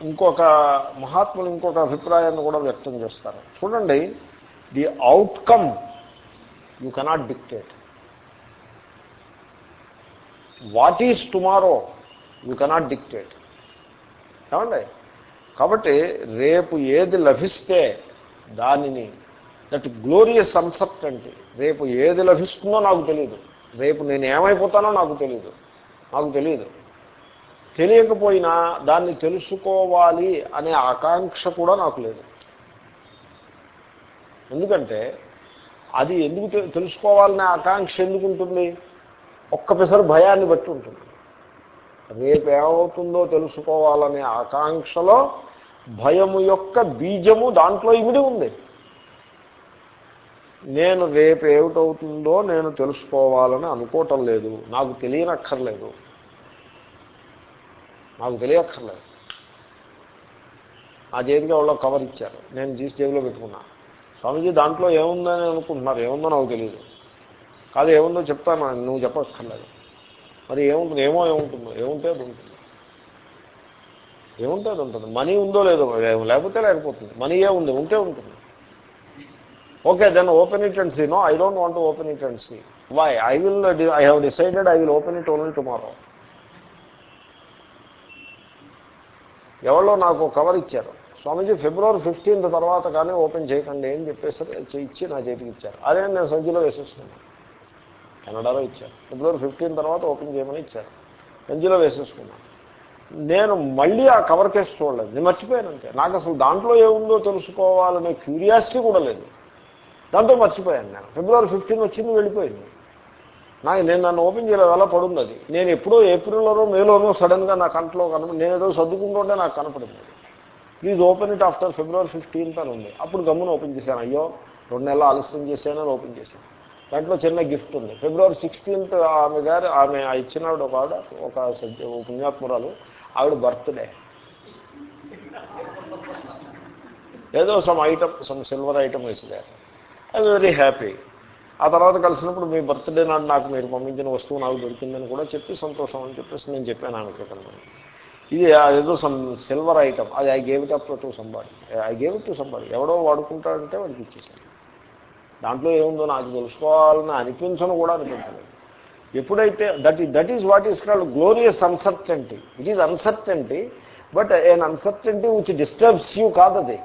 ఇంకొక మహాత్ములు ఇంకొక అభిప్రాయాన్ని కూడా వ్యక్తం చేస్తారు. చూడండి the outcome you cannot dictate what is tomorrow you cannot dictate ఏమండి? కాబట్టి రేపు ఏది లభిస్తే దానిని దట్ గ్లోరియస్ అన్సర్టంటీ రేపు ఏది లభిస్తుందో నాకు తెలియదు రేపు నేను ఏమైపోతానో నాకు తెలియదు నాకు తెలియదు తెలియకపోయినా దాన్ని తెలుసుకోవాలి అనే ఆకాంక్ష కూడా నాకు లేదు. ఎందుకంటే అది ఎందుకు తెలుసుకోవాలనే ఆకాంక్ష ఎందుకు ఉంటుంది? ఒక్క పిసరు భయాన్ని బట్టి ఉంటుంది. రేపు ఏమవుతుందో తెలుసుకోవాలనే ఆకాంక్షలో భయము యొక్క బీజము దాంట్లో ఇమిడి ఉంది. నేను రేపు ఏమిటవుతుందో నేను తెలుసుకోవాలని అనుకోవటం లేదు. నాకు తెలియనక్కర్లేదు. నాకు తెలియక్కర్లేదు. ఆ జేబుకి ఎవరో కవర్ ఇచ్చారు. నేను తీసి జేబులో పెట్టుకున్నా. స్వామీజీ దాంట్లో ఏముందని అనుకుంటున్నారు? ఏముందో నాకు తెలియదు కాదు ఏముందో చెప్తాను నువ్వు చెప్పక్కర్లేదు. మరి ఏముంటుంది? ఏమో ఏముంటుందో? ఏముంటే అది ఉంటుంది. ఏముంటే అది ఉంటుంది? మనీ ఉందో లేదో? లేకపోతే లేకపోతుంది మనీ ఏ ఉంది ఉంటే ఉంటుంది. Okay then open it and see. No I don't want open it and see. Why? I will I have decided I will open it only tomorrow. ఎవరో నాకు కవర్ ఇచ్చారు. స్వామీజీ ఫిబ్రవరి ఫిఫ్టీన్త్ తర్వాత కానీ ఓపెన్ చేయకండి అని చెప్పేసి ఇచ్చి నా చేతికి ఇచ్చారు. అదే నేను సంచిలో వేసేసుకున్నాను. కెనడాలో ఇచ్చారు. ఫిబ్రవరి ఫిఫ్టీన్ తర్వాత ఓపెన్ చేయమని ఇచ్చారు. సంచిలో వేసేసుకున్నాను. నేను మళ్ళీ ఆ కవర్ కేసు చూడలేదు. నేను మర్చిపోయాను నాకు అసలు దాంట్లో ఏముందో తెలుసుకోవాలనే క్యూరియాసిటీ కూడా లేదు. దాంతో మర్చిపోయాను నేను. ఫిబ్రవరి ఫిఫ్టీన్ వచ్చింది వెళ్ళిపోయింది. నాకు నేను నన్ను ఓపెన్ చేయలేదు అలా పడుంది అది. నేను ఎప్పుడో ఏప్రిల్లోనో మేలోనో సడన్గా నా కంట్లో కనపడి నేను ఏదో సర్దుకుంటుంటే నాకు కనపడింది. Please open it after February fifteenth అని ఉంది. అప్పుడు గమ్మున ఓపెన్ చేశాను. అయ్యో రెండు నెలలు ఆలస్యం చేశానని ఓపెన్ చేశాను. దాంట్లో చిన్న గిఫ్ట్ ఉంది. ఫిబ్రవరి సిక్స్టీన్త్ ఆమె గారు ఆమె ఇచ్చిన ఆవిడ ఒక ఆవిడ ఒక పుణ్యాత్మురాలు. ఆవిడ బర్త్డే ఏదో some item some silver item వేసిదే I very happy ఆ తర్వాత కలిసినప్పుడు మీ బర్త్డే నాడు నాకు మీరు పంపించిన వస్తువు నాకు దొరికిందని కూడా చెప్పి సంతోషం అని చెప్పేసి నేను చెప్పాను ఆమె ఇది ఏదో సమ్ సిల్వర్ ఐటమ్ అది I gave it up to somebody I gave it to somebody ఎవడో వాడుకుంటాడంటే వాడికి ఇచ్చేసాను దాంట్లో ఏముందో నాకు తెలుసుకోవాలని అనిపించను కూడా అనిపించలేదు. ఎప్పుడైతే దట్ ఈ that is what is called glorious uncertainty it is uncertainty but an uncertainty which disturbs you కాదు అది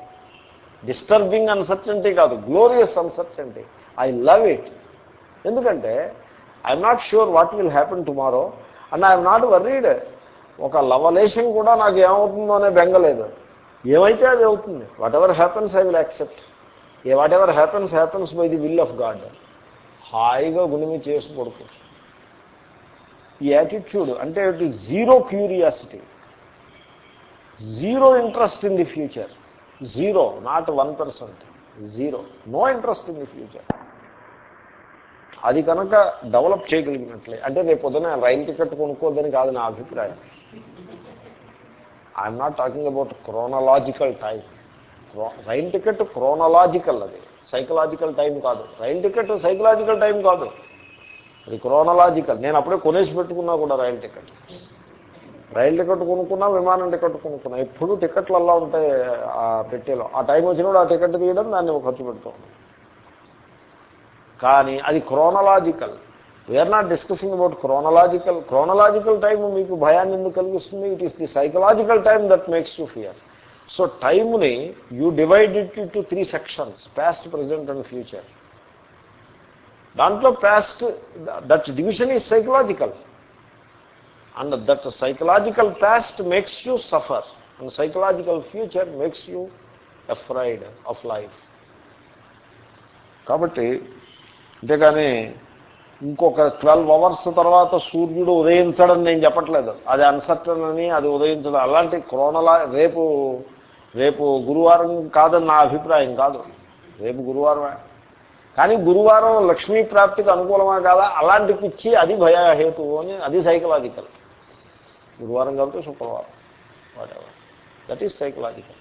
డిస్టర్బింగ్ అన్సర్టెంటీ కాదు. Glorious uncertainty I love it ఎందుకంటే I'm not sure what will happen tomorrow and I'm not worried ఒక లవలేషన్ కూడా నాకు ఏమవుతుందో అనే బెంగలేదు ఏమైతే అది అవుతుంది. Whatever happens I will accept A whatever happens happens by the will of God హాయిగా గుణిమి చేసి పడుకో. ఈ యాటిట్యూడ్ అంటే zero curiosity zero interest in the future zero not one percent zero. No interest in the future. అది కనుక develop చేయగలిగినట్లే అంటే రేపు పొద్దున రైలు టికెట్ కొనుక్కోద్దని కాదు నా అభిప్రాయం. I'm not talking about chronological time rail ticket chronological అది. సైకలాజికల్ టైం కాదు. రైల్ టికెట్ సైకలాజికల్ టైం కాదు. అది క్రోనలాజికల్ నేను అప్పుడే కొనేసి పెట్టుకున్నా కూడా రైల్ టికెట్. రైలు టికెట్ కొనుక్కున్నా విమానం టికెట్ కొనుక్కున్నా. ఎప్పుడు టికెట్లు అలా ఉంటాయి ఆ పెట్టేలో. ఆ టైం వచ్చినప్పుడు ఆ టికెట్ తీయడం దాన్ని ఖర్చు పెడతాం. కానీ అది chronological we are not discussing about chronological chronological time మీకు భయాన్ని ఎందుకు కలిగిస్తుంది? It is the psychological time that makes you fear so టైమ్ని you divide it to three sections past present and future దాంట్లో past that division is psychological and that psychological past makes you suffer and psychological future makes you afraid of life కాబట్టి అంతేగాని ఇంకొక twelve hours తర్వాత సూర్యుడు ఉదయించడం నేను చెప్పట్లేదు. అది uncertain అని అది ఉదయించడం అలాంటి క్రోనలా రేపు రేపు గురువారం కాదని నా అభిప్రాయం కాదు. రేపు గురువారమే. కానీ గురువారం లక్ష్మీ ప్రాప్తికి అనుకూలమా కాదా? అలాంటి పిచ్చి అది భయహేతువు అని అది సైకలాజికల్ గురువారం కాబట్టి శుక్రవారం. Whatever that is psychological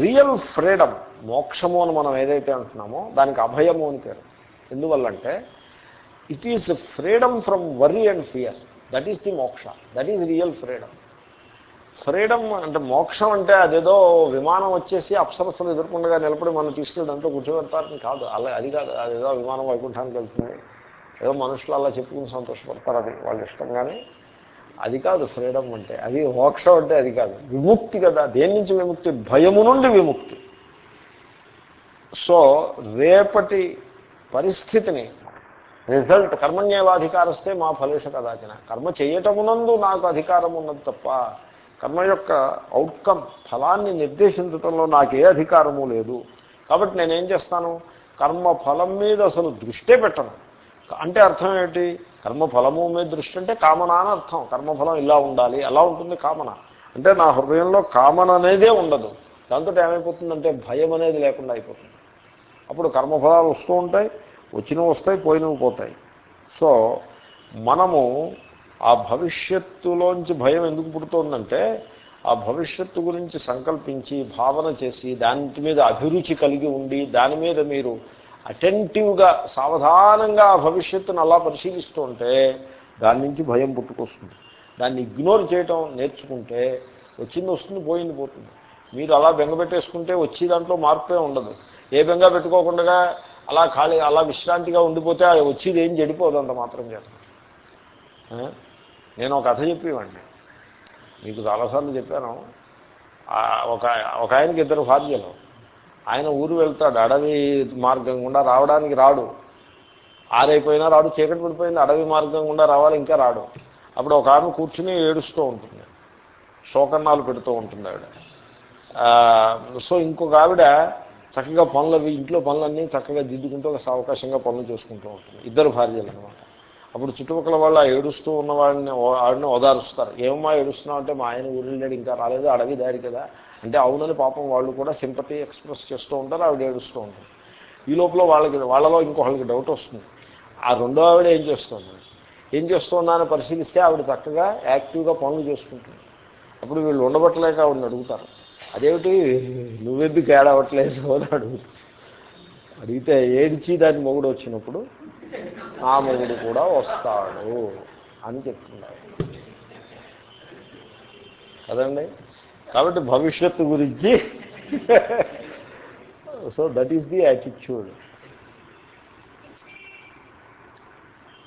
real freedom మోక్షము అని మనం ఏదైతే అంటున్నామో దానికి అభయము అని పేరు. ఎందువల్లంటే it is freedom from worry and fear that is the moksha. That is real freedom freedom అంటే మోక్షం అంటే అదేదో విమానం వచ్చేసి అప్సరసలు ఎదుర్కొండగా నిలబడి మనం తీసుకెళ్ళి దాంట్లో కూర్చోబెడతారని కాదు. అలా అది కాదు. అదేదో విమానం వైకుంఠానికి వెళ్తుంది. ఏదో మనుషులు అలా చెప్పుకుని సంతోషపడతారు అది వాళ్ళ ఇష్టం కానీ అది కాదు ఫ్రీడమ్ అంటే. అది మోక్ష అంటే అది కాదు. విముక్తి కదా. దేని నుంచి విముక్తి? భయము నుండి విముక్తి. సో రేపటి పరిస్థితిని రిజల్ట్ కర్మణ్యేవాధికారస్తే మా ఫలేష కదాచిన. కర్మ చేయటమునందు నాకు అధికారం ఉన్నది తప్ప కర్మ యొక్క అవుట్కమ్ ఫలాన్ని నిర్దేశించడంలో నాకు ఏ అధికారము లేదు. కాబట్టి నేనేం చేస్తాను? కర్మ ఫలం మీద అసలు దృష్టే పెట్టను. అంటే అర్థం ఏమిటి కర్మఫలము మీద దృష్టి అంటే కామన అని అర్థం. కర్మఫలం ఇలా ఉండాలి అలా ఉంటుంది కామన. అంటే నా హృదయంలో కామన అనేదే ఉండదు. దాంతో ఏమైపోతుందంటే భయం అనేది లేకుండా అయిపోతుంది. అప్పుడు కర్మఫలాలు వస్తూ ఉంటాయి వచ్చినవి వస్తాయి పోయినవి పోతాయి. సో మనము ఆ భవిష్యత్తులోంచి భయం ఎందుకు పుడుతోందంటే ఆ భవిష్యత్తు గురించి సంకల్పించి భావన చేసి దాని మీద అభిరుచి కలిగి ఉండి దాని మీద మీరు అటెంటివ్గా సావధానంగా ఆ భవిష్యత్తును అలా పరిశీలిస్తూ ఉంటే దాని నుంచి భయం పుట్టుకొస్తుంది. దాన్ని ఇగ్నోర్ చేయటం నేర్చుకుంటే వచ్చింది వస్తుంది పోయింది పోతుంది. మీరు అలా బెంగ పెట్టేసుకుంటే వచ్చే దాంట్లో మార్పే ఉండదు. ఏ బెంగ పెట్టుకోకుండా అలా ఖాళీ అలా విశ్రాంతిగా ఉండిపోతే అది వచ్చేది ఏం చెడిపోదు అంత మాత్రం చేత. నేను ఒక కథ చెప్పేవాడిని మీకు చాలాసార్లు చెప్పాను. ఒక ఒక ఆయనకి ఇద్దరు భార్యలు. ఆయన ఊరు వెళ్తాడు. అడవి మార్గం గుండా రావడానికి రాడు. ఆరైపోయినా రాడు చీకటి పడిపోయింది అడవి మార్గం గుండా రావాలి ఇంకా రాడు. అప్పుడు ఒక ఆమె కూర్చుని ఏడుస్తూ ఉంటుంది. శోకన్నాలు పెడుతూ ఉంటుంది ఆవిడ. సో ఇంకొక ఆవిడ చక్కగా పనులు అవి ఇంట్లో పనులన్నీ చక్కగా దిద్దుకుంటూ ఒక అవకాశంగా పనులు చేసుకుంటూ ఉంటుంది. ఇద్దరు భార్యలు అనమాట అప్పుడు చుట్టుపక్కల వాళ్ళు ఆ ఏడుస్తూ ఉన్న వాడిని ఆడిని ఓదారుస్తారు. ఏమమ్మా ఏడుస్తున్నావు అంటే మా ఆయన ఊరిళ్ళాడు ఇంకా రాలేదు అడవి దారి కదా. అంటే అవునని పాపం వాళ్ళు కూడా సింపతి ఎక్స్ప్రెస్ చేస్తూ ఉంటారు ఆవిడ ఏడుస్తూ ఉంటారు ఈ లోపల వాళ్ళకి వాళ్ళలో ఇంకొకళ్ళకి డౌట్ వస్తుంది. ఆ రెండో ఆవిడ ఏం చేస్తుంది? ఏం చేస్తుందా అని పరిశీలిస్తే ఆవిడ చక్కగా యాక్టివ్గా పనులు చేసుకుంటుంది. అప్పుడు వీళ్ళు ఉండబట్టలేక ఆవిడని అడుగుతారు. అదేమిటి? నువ్వెందుకు ఏడవట్లేదు అని అడుగుతారు. అడిగితే ఏడిచి దాని మొగుడు వచ్చినప్పుడు ఆ మొగుడు కూడా వస్తాడు అని చెప్తున్నారు. కదండి? కాబట్టి భవిష్యత్తు గురించి so that is the attitude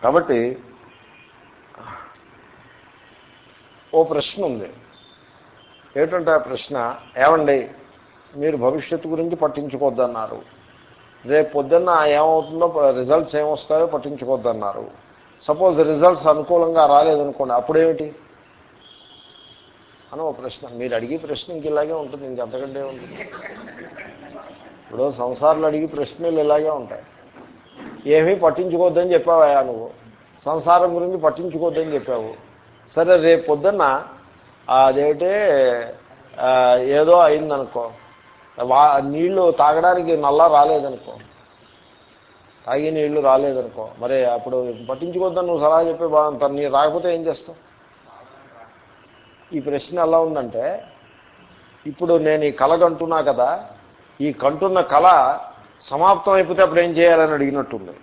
కాబట్టి ఓ ప్రశ్న ఉంది. ఏమిటంటే ఆ ప్రశ్న ఏమండి మీరు భవిష్యత్తు గురించి పట్టించుకోవద్దన్నారు. రేపు పొద్దున్న ఏమవుతుందో రిజల్ట్స్ ఏమొస్తాయో పట్టించుకోవద్దన్నారు సపోజ్ రిజల్ట్స్ అనుకూలంగా రాలేదనుకోండి అప్పుడేమిటి? అని ఒక ప్రశ్న. మీరు అడిగే ప్రశ్న ఇంక ఇలాగే ఉంటుంది ఇంక అంతకంటే ఉంటుంది ఇప్పుడు సంసారాలు అడిగే ప్రశ్నలు ఇలాగే ఉంటాయి. ఏమీ పట్టించుకోవద్దని చెప్పావా నువ్వు? సంసారం గురించి పట్టించుకోవద్దని చెప్పావు. సరే రేపు పొద్దున్న అదేమిటే? ఏదో అయిందనుకో వా నీళ్ళు తాగడానికి నల్లా రాలేదనుకో. తాగి నీళ్ళు రాలేదనుకో. మరి అప్పుడు పట్టించుకోవద్దని నువ్వు సలహా చెప్పే బాగుంటాను నీ రాకపోతే ఏం చేస్తావు? ఈ ప్రశ్న ఎలా ఉందంటే ఇప్పుడు నేను ఈ కళ కదా ఈ కంటున్న కళ సమాప్తం అయిపోతే అప్పుడు ఏం చేయాలని అడిగినట్టుంది.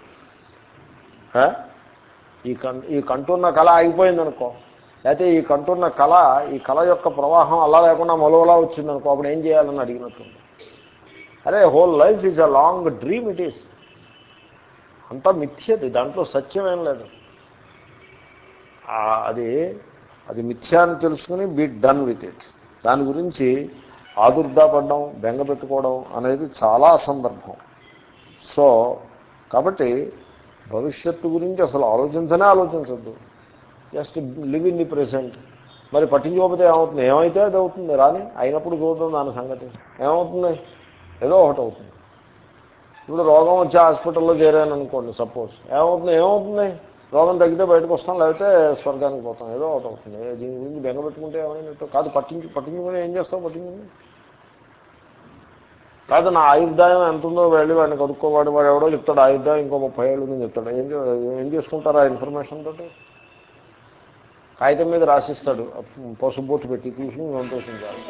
ఈ కం ఈ కంటున్న కళ ఆగిపోయిందనుకో లేకపోతే ఈ కంటున్న కళ ఈ కళ యొక్క ప్రవాహం అలా లేకుండా మొలవలా వచ్చిందనుకో అప్పుడు ఏం చేయాలని అడిగినట్టుంది? అరే whole life is a long dream it is అంతా మిథ్యది దాంట్లో సత్యమేం లేదు. అది అది మిథ్య అని తెలుసుకుని బీ డన్ విత్ ఇట్ దాని గురించి ఆదుర్దాపడడం బెంగ పెట్టుకోవడం అనేది చాలా సందర్భం. సో కాబట్టి భవిష్యత్తు గురించి అసలు ఆలోచించనే ఆలోచించద్దు. Just live in the present మరి పట్టించుకోకపోతే ఏమవుతుంది? ఏమైతే అది అవుతుంది? రాని అయినప్పుడు చూద్దాం దాని సంగతి. ఏమవుతుంది? ఏదో ఒకటి అవుతుంది. ఇప్పుడు రోగం వచ్చి హాస్పిటల్లో చేరాను అనుకోండి సపోజ్. ఏమవుతుంది? ఏమవుతుంది? రోగం తగ్గితే బయటకు వస్తాం లేకపోతే స్వర్గానికి పోతాం ఏదో ఒకటి అవుతుంది. దీని గురించి బెంగ పెట్టుకుంటే ఏమైనట్టు కాదు పట్టించు పట్టించుకుని ఏం చేస్తావు పట్టించుకుని? కాదు నా ఆయుర్దాయం ఎంత ఉందో వెళ్ళి వాడిని కనుక్కోవాడు వాడు ఎవడో చెప్తాడు ఆయుర్దాయం ఇంకో ముప్పై ఏళ్ళు నేను చెప్తాడు. ఏం ఏం చేసుకుంటారు ఆ ఇన్ఫర్మేషన్ తోటి? కాగితం మీద రాసిస్తాడు పసుపు బొట్టు పెట్టి తీసి సంతోషించాలి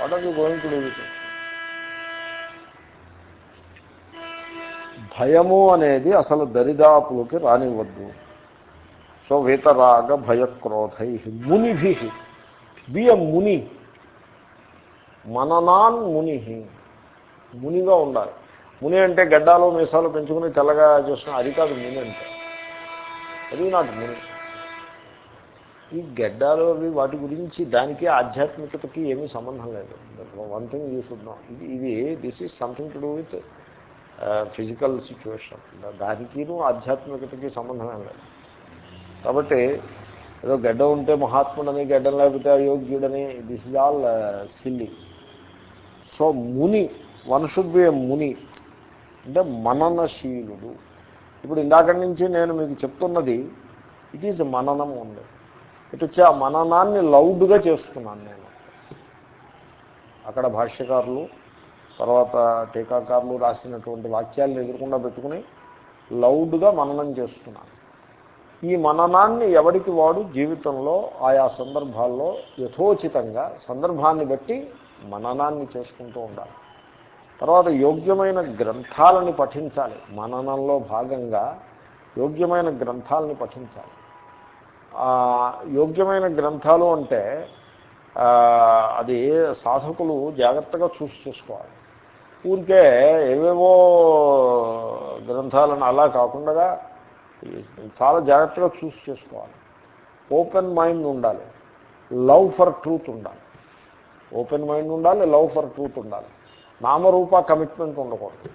what are you going to do భయము అనేది అసలు దరిదాపులకి రానివ్వద్దు. సో వీతరాగ భయక్రోధై మునిభి. బి ఎ ముని. మననాన్ ముని. మునిగా ఉండాలి. ముని అంటే గడ్డాలు మీసాలు పెంచుకుని తెల్లగా చూసిన అది కాదు ముని అంటే. అది నాట్ ముని. ఈ గడ్డాలు అవి వాటి గురించి దానికి ఆధ్యాత్మికతకి ఏమీ సంబంధం లేదు. One thing you should know ఇది ఇది this is something to do with physical situation దానికిను ఆధ్యాత్మికతకి సంబంధం లేదు. కాబట్టి ఏదో గడ్డ ఉంటే మహాత్ముడని గడ్డం లేకపోతే అయోగ్యుడని this is all silly so muni one should be a muni. అంటే మననశీలుడు. ఇప్పుడు ఇందాక నుంచి నేను మీకు చెప్తున్నది ఇట్ ఈజ్ మననం ఉంది ఇటు వచ్చి ఆ మననాన్ని లౌడ్గా చేస్తున్నాను నేను. అక్కడ భాష్యకారులు తర్వాత టీకాకారులు రాసినటువంటి వాక్యాలను ఎదురకుండా పెట్టుకుని లౌడ్గా మననం చేస్తున్నాను ఈ మననాన్ని ఎవరికి వాడు? జీవితంలో ఆయా సందర్భాల్లో యథోచితంగా సందర్భాన్ని బట్టి మననాన్ని చేసుకుంటూ ఉండాలి. తర్వాత యోగ్యమైన గ్రంథాలని పఠించాలి. మననంలో భాగంగా యోగ్యమైన గ్రంథాలని పఠించాలి. యోగ్యమైన గ్రంథాలు అంటే అది సాధకులు జాగ్రత్తగా చూసి చూసుకోవాలి. ఊరికే ఏవేవో గ్రంథాలను అలా కాకుండా చాలా జాగ్రత్తగా చూస్ చేసుకోవాలి. ఓపెన్ మైండ్ ఉండాలి. లవ్ ఫర్ ట్రూత్ ఉండాలి. ఓపెన్ మైండ్ ఉండాలి లవ్ ఫర్ ట్రూత్ ఉండాలి. నామరూప కమిట్మెంట్ ఉండకూడదు.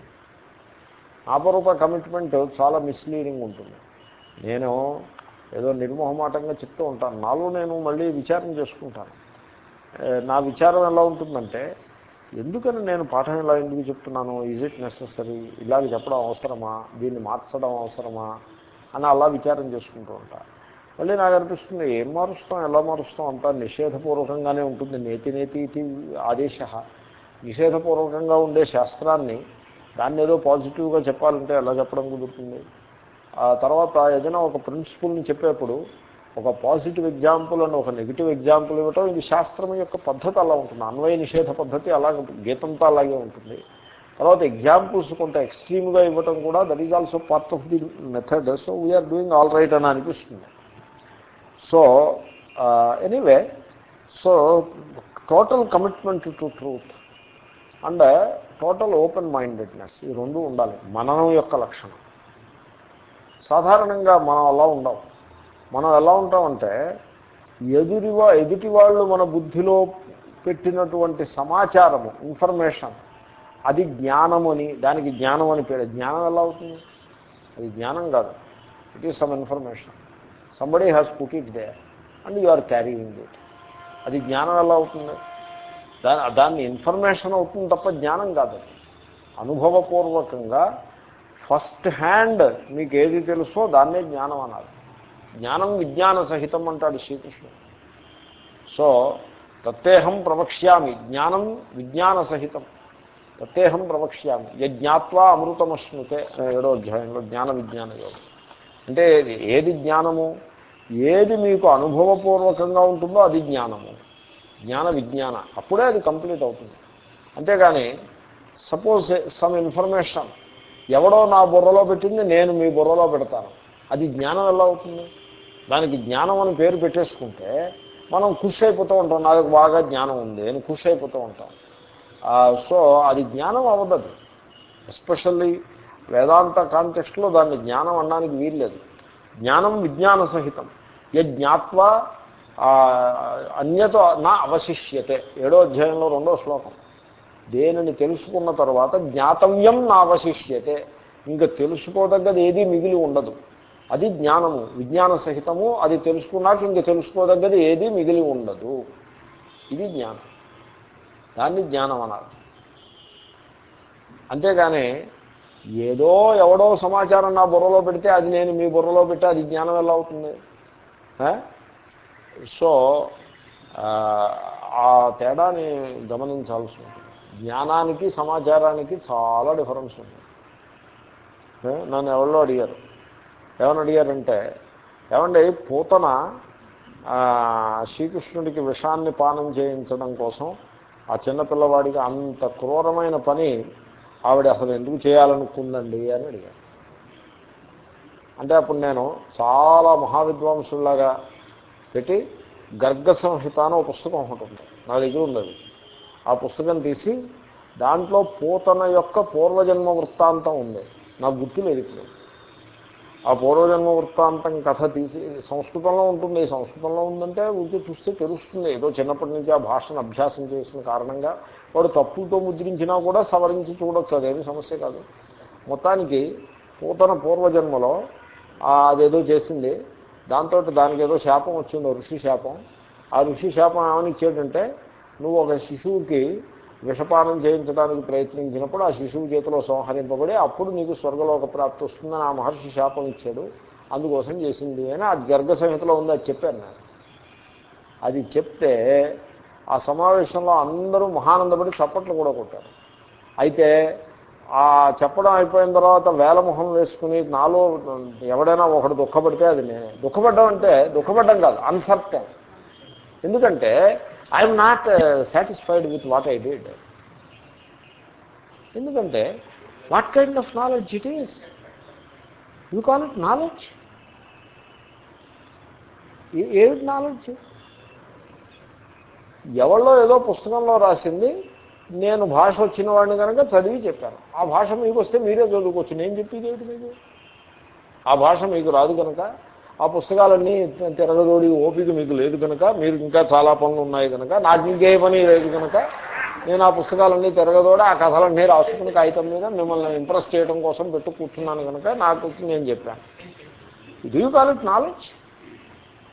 నామరూప కమిట్మెంట్ చాలా మిస్లీడింగ్ ఉంటుంది. నేను ఏదో నిర్మోహమాటంగా చెప్తూ ఉంటాను. నాలో నేను మళ్ళీ విచారం చేసుకుంటాను. నా విచారం ఎలా ఉంటుందంటే ఎందుకని నేను పాఠం ఇలా ఎందుకు చెప్తున్నాను? ఈజ్ ఇట్ నెససరీ ఇలాగ చెప్పడం అవసరమా? దీన్ని మార్చడం అవసరమా? అని అలా విచారం చేసుకుంటూ ఉంటాను మళ్ళీ నాకు అనిపిస్తుంది ఏం మారుస్తాం ఎలా మారుస్తాం? అంతా నిషేధపూర్వకంగానే ఉంటుంది. నేతి నేతి ఇది ఆదేశ. నిషేధపూర్వకంగా ఉండే శాస్త్రాన్ని దాన్ని ఏదో పాజిటివ్గా చెప్పాలంటే ఎలా చెప్పడం కుదురుతుంది? ఆ తర్వాత ఏదైనా ఒక ప్రిన్సిపుల్ని చెప్పేప్పుడు ఒక పాజిటివ్ ఎగ్జాంపుల్ అని ఒక నెగిటివ్ ఎగ్జాంపుల్ ఇవ్వటం ఇది శాస్త్రం యొక్క పద్ధతి అలా ఉంటుంది. అన్వయ నిషేధ పద్ధతి అలాగే గీతంతో అలాగే ఉంటుంది. తర్వాత ఎగ్జాంపుల్స్ కొంత ఎక్స్ట్రీమ్గా ఇవ్వటం కూడా that is also part of the method so we are doing all right అని అనిపిస్తుంది. So anyway so total commitment to truth and total open mindedness ఈ రెండు ఉండాలి. మననం యొక్క లక్షణం. సాధారణంగా మనం అలా ఉండవు. మనం ఎలా ఉంటామంటే ఎదురివా ఎదుటి వాళ్ళు మన బుద్ధిలో పెట్టినటువంటి సమాచారము ఇన్ఫర్మేషన్ అది జ్ఞానము అని దానికి జ్ఞానం అని పేరు. జ్ఞానం ఎలా అవుతుంది? అది జ్ఞానం కాదు. It is some information somebody has put it there and you are carrying it అది జ్ఞానం ఎలా అవుతుంది? దాని దాన్ని ఇన్ఫర్మేషన్ అవుతుంది తప్ప జ్ఞానం కాదు అనుభవపూర్వకంగా ఫస్ట్ హ్యాండ్ మీకు ఏది తెలుసో దాన్నే జ్ఞానం అన్నారు. జ్ఞానం విజ్ఞాన సహితం అంటాడు శ్రీకృష్ణుడు. సో తత్తేహం ప్రవక్ష్యామి జ్ఞానం విజ్ఞాన సహితం. తత్తేహం ప్రవక్ష్యామి యజ్ఞాత్వా అమృతమశ్నుతే ఏడో అధ్యాయంలో జ్ఞాన విజ్ఞాన యోగం. అంటే ఏది జ్ఞానము? ఏది మీకు అనుభవపూర్వకంగా ఉంటుందో అది జ్ఞానము. జ్ఞాన విజ్ఞాన. అప్పుడే అది కంప్లీట్ అవుతుంది. అంతేగాని సపోజ్ సమ్ ఇన్ఫర్మేషన్. ఎవడో నా బుర్రలో పెట్టింది నేను మీ బుర్రలో పెడతాను. అది జ్ఞానం ఎలా అవుతుంది? దానికి జ్ఞానం అని పేరు పెట్టేసుకుంటే మనం కృషి అయిపోతూ ఉంటాం. నాకు బాగా జ్ఞానం ఉంది అని కృషి అయిపోతూ ఉంటాం. సో అది జ్ఞానం అవ్వదు ఎస్పెషల్లీ వేదాంత కాంటెక్స్ట్లో దాన్ని జ్ఞానం అనడానికి వీల్లేదు జ్ఞానం విజ్ఞాన సహితం. ఏ జ్ఞాత్వ అన్యతో నా అవశిష్యతే. ఏడో అధ్యాయంలో రెండో శ్లోకం. దేనిని తెలుసుకున్న తర్వాత జ్ఞాతవ్యం నా అవశిష్యతే. ఇంకా తెలుసుకోదగ్గది ఏదీ మిగిలి ఉండదు. అది జ్ఞానము విజ్ఞాన సహితము అది తెలుసుకున్నాక ఇంక తెలుసుకోదగ్గది ఏదీ మిగిలి ఉండదు. ఇది జ్ఞానం. దాన్ని జ్ఞానం అన్నారు అంతేగాని ఏదో ఎవడో సమాచారం నా బుర్రలో పెడితే అది నేను మీ బుర్రలో పెట్టి అది జ్ఞానం ఎలా అవుతుంది? సో ఆ తేడాని గమనించాల్సి ఉంటుంది. జ్ఞానానికి సమాచారానికి చాలా డిఫరెన్స్ ఉంది నన్ను ఎవరో అడిగారు. ఏమని అడిగారంటే ఏమండి పూతన శ్రీకృష్ణుడికి విషాన్ని పానం చేయించడం కోసం ఆ చిన్నపిల్లవాడికి అంత క్రూరమైన పని ఆవిడ అసలు ఎందుకు చేయాలనుకుందండి అని అడిగాను అంటే అప్పుడు నేను చాలా మహావిద్వాంసుల్లాగా పెట్టి గర్గ సంహిత అని ఒక పుస్తకం ఒకటి ఉంది. నా దగ్గర ఉన్నది ఆ పుస్తకం తీసి దాంట్లో పూతన యొక్క పూర్వజన్మ వృత్తాంతం ఉంది. నాకు గుర్తులేదు ఇప్పుడు. ఆ పూర్వజన్మ వృత్తాంతం కథ తీసి సంస్కృతంలో ఉంటుంది. సంస్కృతంలో ఉందంటే ఊరికి చూస్తే తెలుస్తుంది. ఏదో చిన్నప్పటి నుంచి ఆ భాషను అభ్యాసం చేసిన కారణంగా వాడు తప్పులతో ముద్రించినా కూడా సవరించి చూడొచ్చు. అదేమి సమస్య కాదు. మొత్తానికి పూతన పూర్వజన్మలో అదేదో చేసింది. దాంతో దానికి ఏదో శాపం వచ్చిందో ఋషి శాపం. ఆ ఋషి శాపం ఏమని ఇచ్చేటంటే నువ్వు ఒక శిశువుకి విషపానం చేయించడానికి ప్రయత్నించినప్పుడు ఆ శిశువు చేతిలో సంహరింపబడి అప్పుడు నీకు స్వర్గలోక ప్రాప్తి వస్తుందని ఆ మహర్షి శాపం ఇచ్చాడు. అందుకోసం చేసింది అని అది గర్గ సంహితలో ఉంది అది చెప్పాను నేను. అది చెప్తే ఆ సమావేశంలో అందరూ మహానందపడి చప్పట్లు కూడా కొట్టారు. అయితే ఆ చెప్పడం అయిపోయిన తర్వాత వేలమొహం వేసుకుని నాలో ఎవడైనా ఒకడు దుఃఖపడితే అది నేనే. దుఃఖపడ్డం అంటే దుఃఖపడ్డం కాదు అన్సర్టన్ ఎందుకంటే I'm not satisfied with what I did ఎందుకంటే what kind of knowledge it is you call it knowledge ఏమిటి నాలెడ్జ్ ఎవళ్ళో ఏదో పుస్తకంలో రాసింది నేను భాష వచ్చిన వాడిని కనుక చదివి చెప్పాను. ఆ భాష మీకు వస్తే మీరే చదువుకోవచ్చు. నేను చెప్పేది ఏమిటి మీకు? ఆ భాష మీకు రాదు కనుక ఆ పుస్తకాలన్నీ తిరగదోడి ఓపిక మీకు లేదు కనుక మీరు ఇంకా చాలా పనులు ఉన్నాయి కనుక నాకు ఇంకే పని లేదు కనుక నేను ఆ పుస్తకాలన్నీ తిరగదోడి ఆ కథలన్నీ రాసుకుని కాగితం మీద మిమ్మల్ని ఇంప్రెస్ చేయడం కోసం పెట్టు కూర్చున్నాను కనుక నాకు నేను చెప్పాను. Do you call it knowledge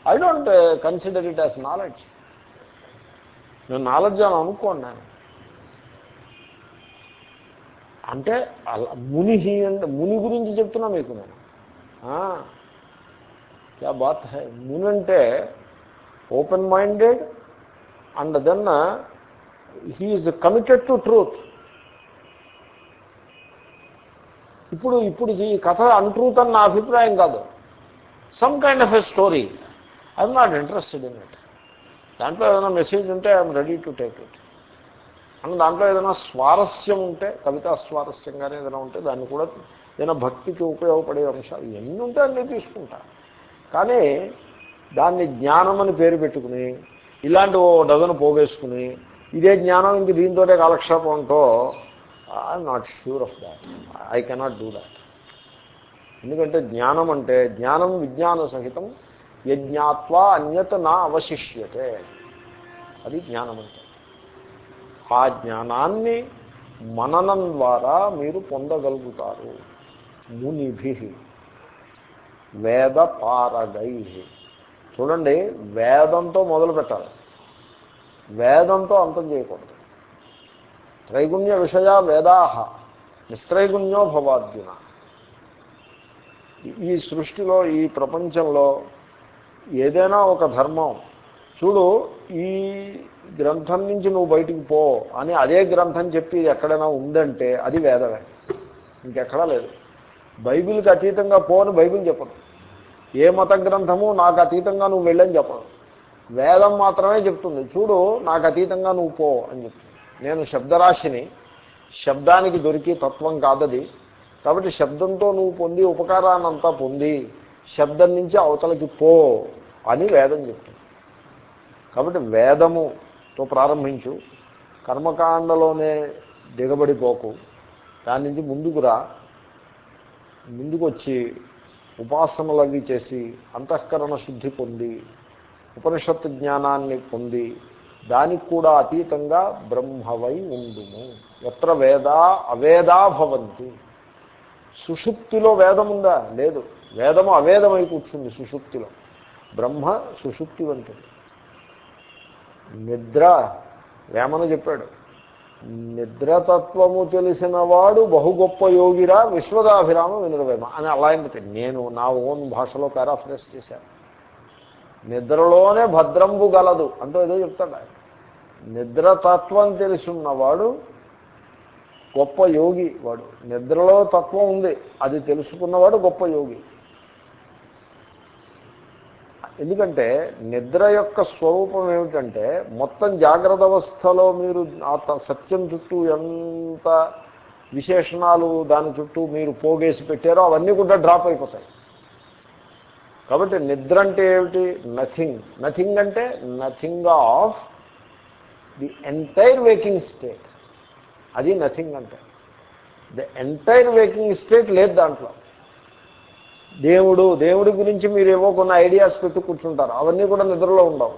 I don't consider it as knowledge నేను నాలెడ్జ్ అని అనుకోండి నేను. అంటే అలా ముని అంటే ముని గురించి చెప్తున్నా మీకు నేను. క్యా బాత్ హై మున్ అంటే open minded and then he is committed to truth ఇప్పుడు ఇప్పుడు ఈ కథ అన్ట్రూత్ అని నా అభిప్రాయం కాదు. Some kind of a story I'm not interested in it దాంట్లో ఏదైనా మెసేజ్ ఉంటే I'm ready to take it and దాంట్లో ఏదైనా స్వారస్యం ఉంటే కవితా స్వారస్యంగానే ఏదైనా ఉంటే దాన్ని కూడా ఏదైనా భక్తికి ఉపయోగపడే అంశాలు ఎన్ని ఉంటే అన్నీ తీసుకుంటా. కానీ దాన్ని జ్ఞానం అని పేరు పెట్టుకుని ఇలాంటి ఓ డజన్ పోగేసుకుని ఇదే జ్ఞానం ఇంక దీంతోనే కాలక్షేపం ఉంటో I'm not sure of that I cannot do that ఎందుకంటే జ్ఞానం అంటే జ్ఞానం విజ్ఞాన సహితం యజ్ఞాత్వ అన్యత నా అవశిష్యతే. అది జ్ఞానం అంటే. ఆ జ్ఞానాన్ని మననం ద్వారా మీరు పొందగలుగుతారు. మునిభి. వేద పారగై చూడండి వేదంతో మొదలు పెట్టాలి. వేదంతో అంతం చేయకూడదు. త్రైగుణ్య విషయ వేదాహ నిస్త్రైగుణ్యో భవార్జున ఈ సృష్టిలో ఈ ప్రపంచంలో ఏదైనా ఒక ధర్మం చూడు ఈ గ్రంథం నుంచి నువ్వు బయటికి పో అని అదే గ్రంథం చెప్పి ఎక్కడైనా ఉందంటే అది వేదమే. ఇంకెక్కడా లేదు. బైబిల్కి అతీతంగా పో అని బైబిల్ చెప్పదు. ఏ మత గ్రంథము నాకు అతీతంగా నువ్వు వెళ్ళని చెప్పదు వేదం మాత్రమే చెప్తుంది. చూడు నాకు అతీతంగా నువ్వు పో అని చెప్తుంది. నేను శబ్దరాశిని శబ్దానికి దొరికి తత్వం కాదది. కాబట్టి శబ్దంతో నువ్వు పొంది ఉపకారాన్నంతా పొంది శబ్దం నుంచి అవతలకి పో అని వేదం చెప్తుంది. కాబట్టి వేదముతో ప్రారంభించు. కర్మకాండలోనే దిగబడిపోకు. దాని నుంచి ముందుకు రా. ముందుకు వచ్చి ఉపాసనలు అవి చేసి అంతఃకరణ శుద్ధి పొంది ఉపనిషత్తు జ్ఞానాన్ని పొంది దానికి కూడా అతీతంగా బ్రహ్మవై ఉండుము. ఎత్ర వేదా అవేదా భవంతి. సుషుప్తిలో వేదం ఉందా లేదు. వేదము అవేదమై కూర్చుంది సుషుప్తిలో. బ్రహ్మ సుషుప్తి వంటిది. నిద్ర వేమన చెప్పాడు. నిద్రతత్వము తెలిసిన వాడు బహు గొప్ప యోగిరా విశ్వదాభిరామ వినురవేమ అని అలాంటి నేను నా ఓన్ భాషలో పారాఫ్రెస్ చేశాను. నిద్రలోనే భద్రంబు గలదు. అంటూ ఏదో చెప్తాడు ఆయన. నిద్రతత్వం తెలుసున్నవాడు గొప్ప యోగి వాడు. నిద్రలో తత్వం ఉంది. అది తెలుసుకున్నవాడు గొప్ప యోగి. ఎందుకంటే నిద్ర యొక్క స్వరూపం ఏమిటంటే మొత్తం జాగ్రత్త అవస్థలో మీరు ఆ సత్యం చుట్టూ ఎంత విశేషణాలు దాని చుట్టూ మీరు పోగేసి పెట్టారో అవన్నీ కూడా డ్రాప్ అయిపోతాయి. కాబట్టి నిద్ర అంటే ఏమిటి? నథింగ్. నథింగ్ అంటే nothing of the entire waking state. అది నథింగ్ అంటే. ది ఎంటైర్ వేకింగ్ స్టేట్ లేదు దాంట్లో. దేవుడు దేవుడి గురించి మీరేమో కొన్ని ఐడియాస్ పెట్టు కూర్చుంటారు. అవన్నీ కూడా నిద్రలో ఉండవు.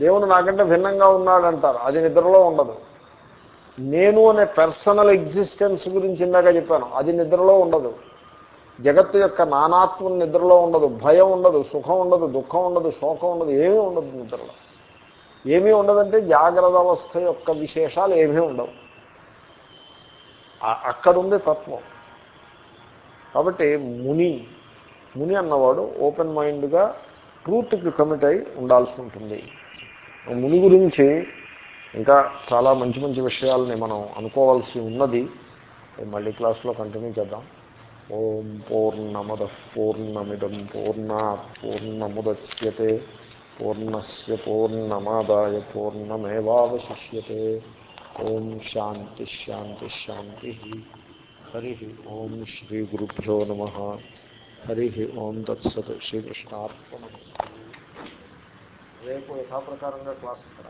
దేవుడు నాకంటే భిన్నంగా ఉన్నాడు అంటారు అది నిద్రలో ఉండదు. నేను అనే పర్సనల్ ఎగ్జిస్టెన్స్ గురించి ఇందాక చెప్పాను. అది నిద్రలో ఉండదు. జగత్తు యొక్క నానాత్వం నిద్రలో ఉండదు. భయం ఉండదు. సుఖం ఉండదు. దుఃఖం ఉండదు. శోకం ఉండదు. ఏమీ ఉండదు నిద్రలో. ఏమీ ఉండదంటే జాగ్రత్త అవస్థ యొక్క విశేషాలు ఏమీ ఉండవు. అక్కడుంది తత్వం. కాబట్టి ముని ముని అన్నవాడు ఓపెన్ మైండ్గా ట్రూత్కి కమిట్ అయి ఉండాల్సి ఉంటుంది. ముని గురించి ఇంకా చాలా మంచి మంచి విషయాలని మనం అనుకోవాల్సి ఉన్నది. మళ్ళీ క్లాస్లో కంటిన్యూ చేద్దాం. ఓం పూర్ణమద పూర్ణమిదం పూర్ణ పూర్ణముద్యతే పూర్ణస్ పూర్ణమాదాయ పూర్ణమేవాశిష్యే ఓం శాంతి. శాంతి శాంతి హరి ఓం శ్రీ గురుభ్యో నమ హరి ఓం తత్సత్ శ్రీకృష్ణార్పణ రేపు యథాప్రకారంగా క్లాస్ ఇక్కడ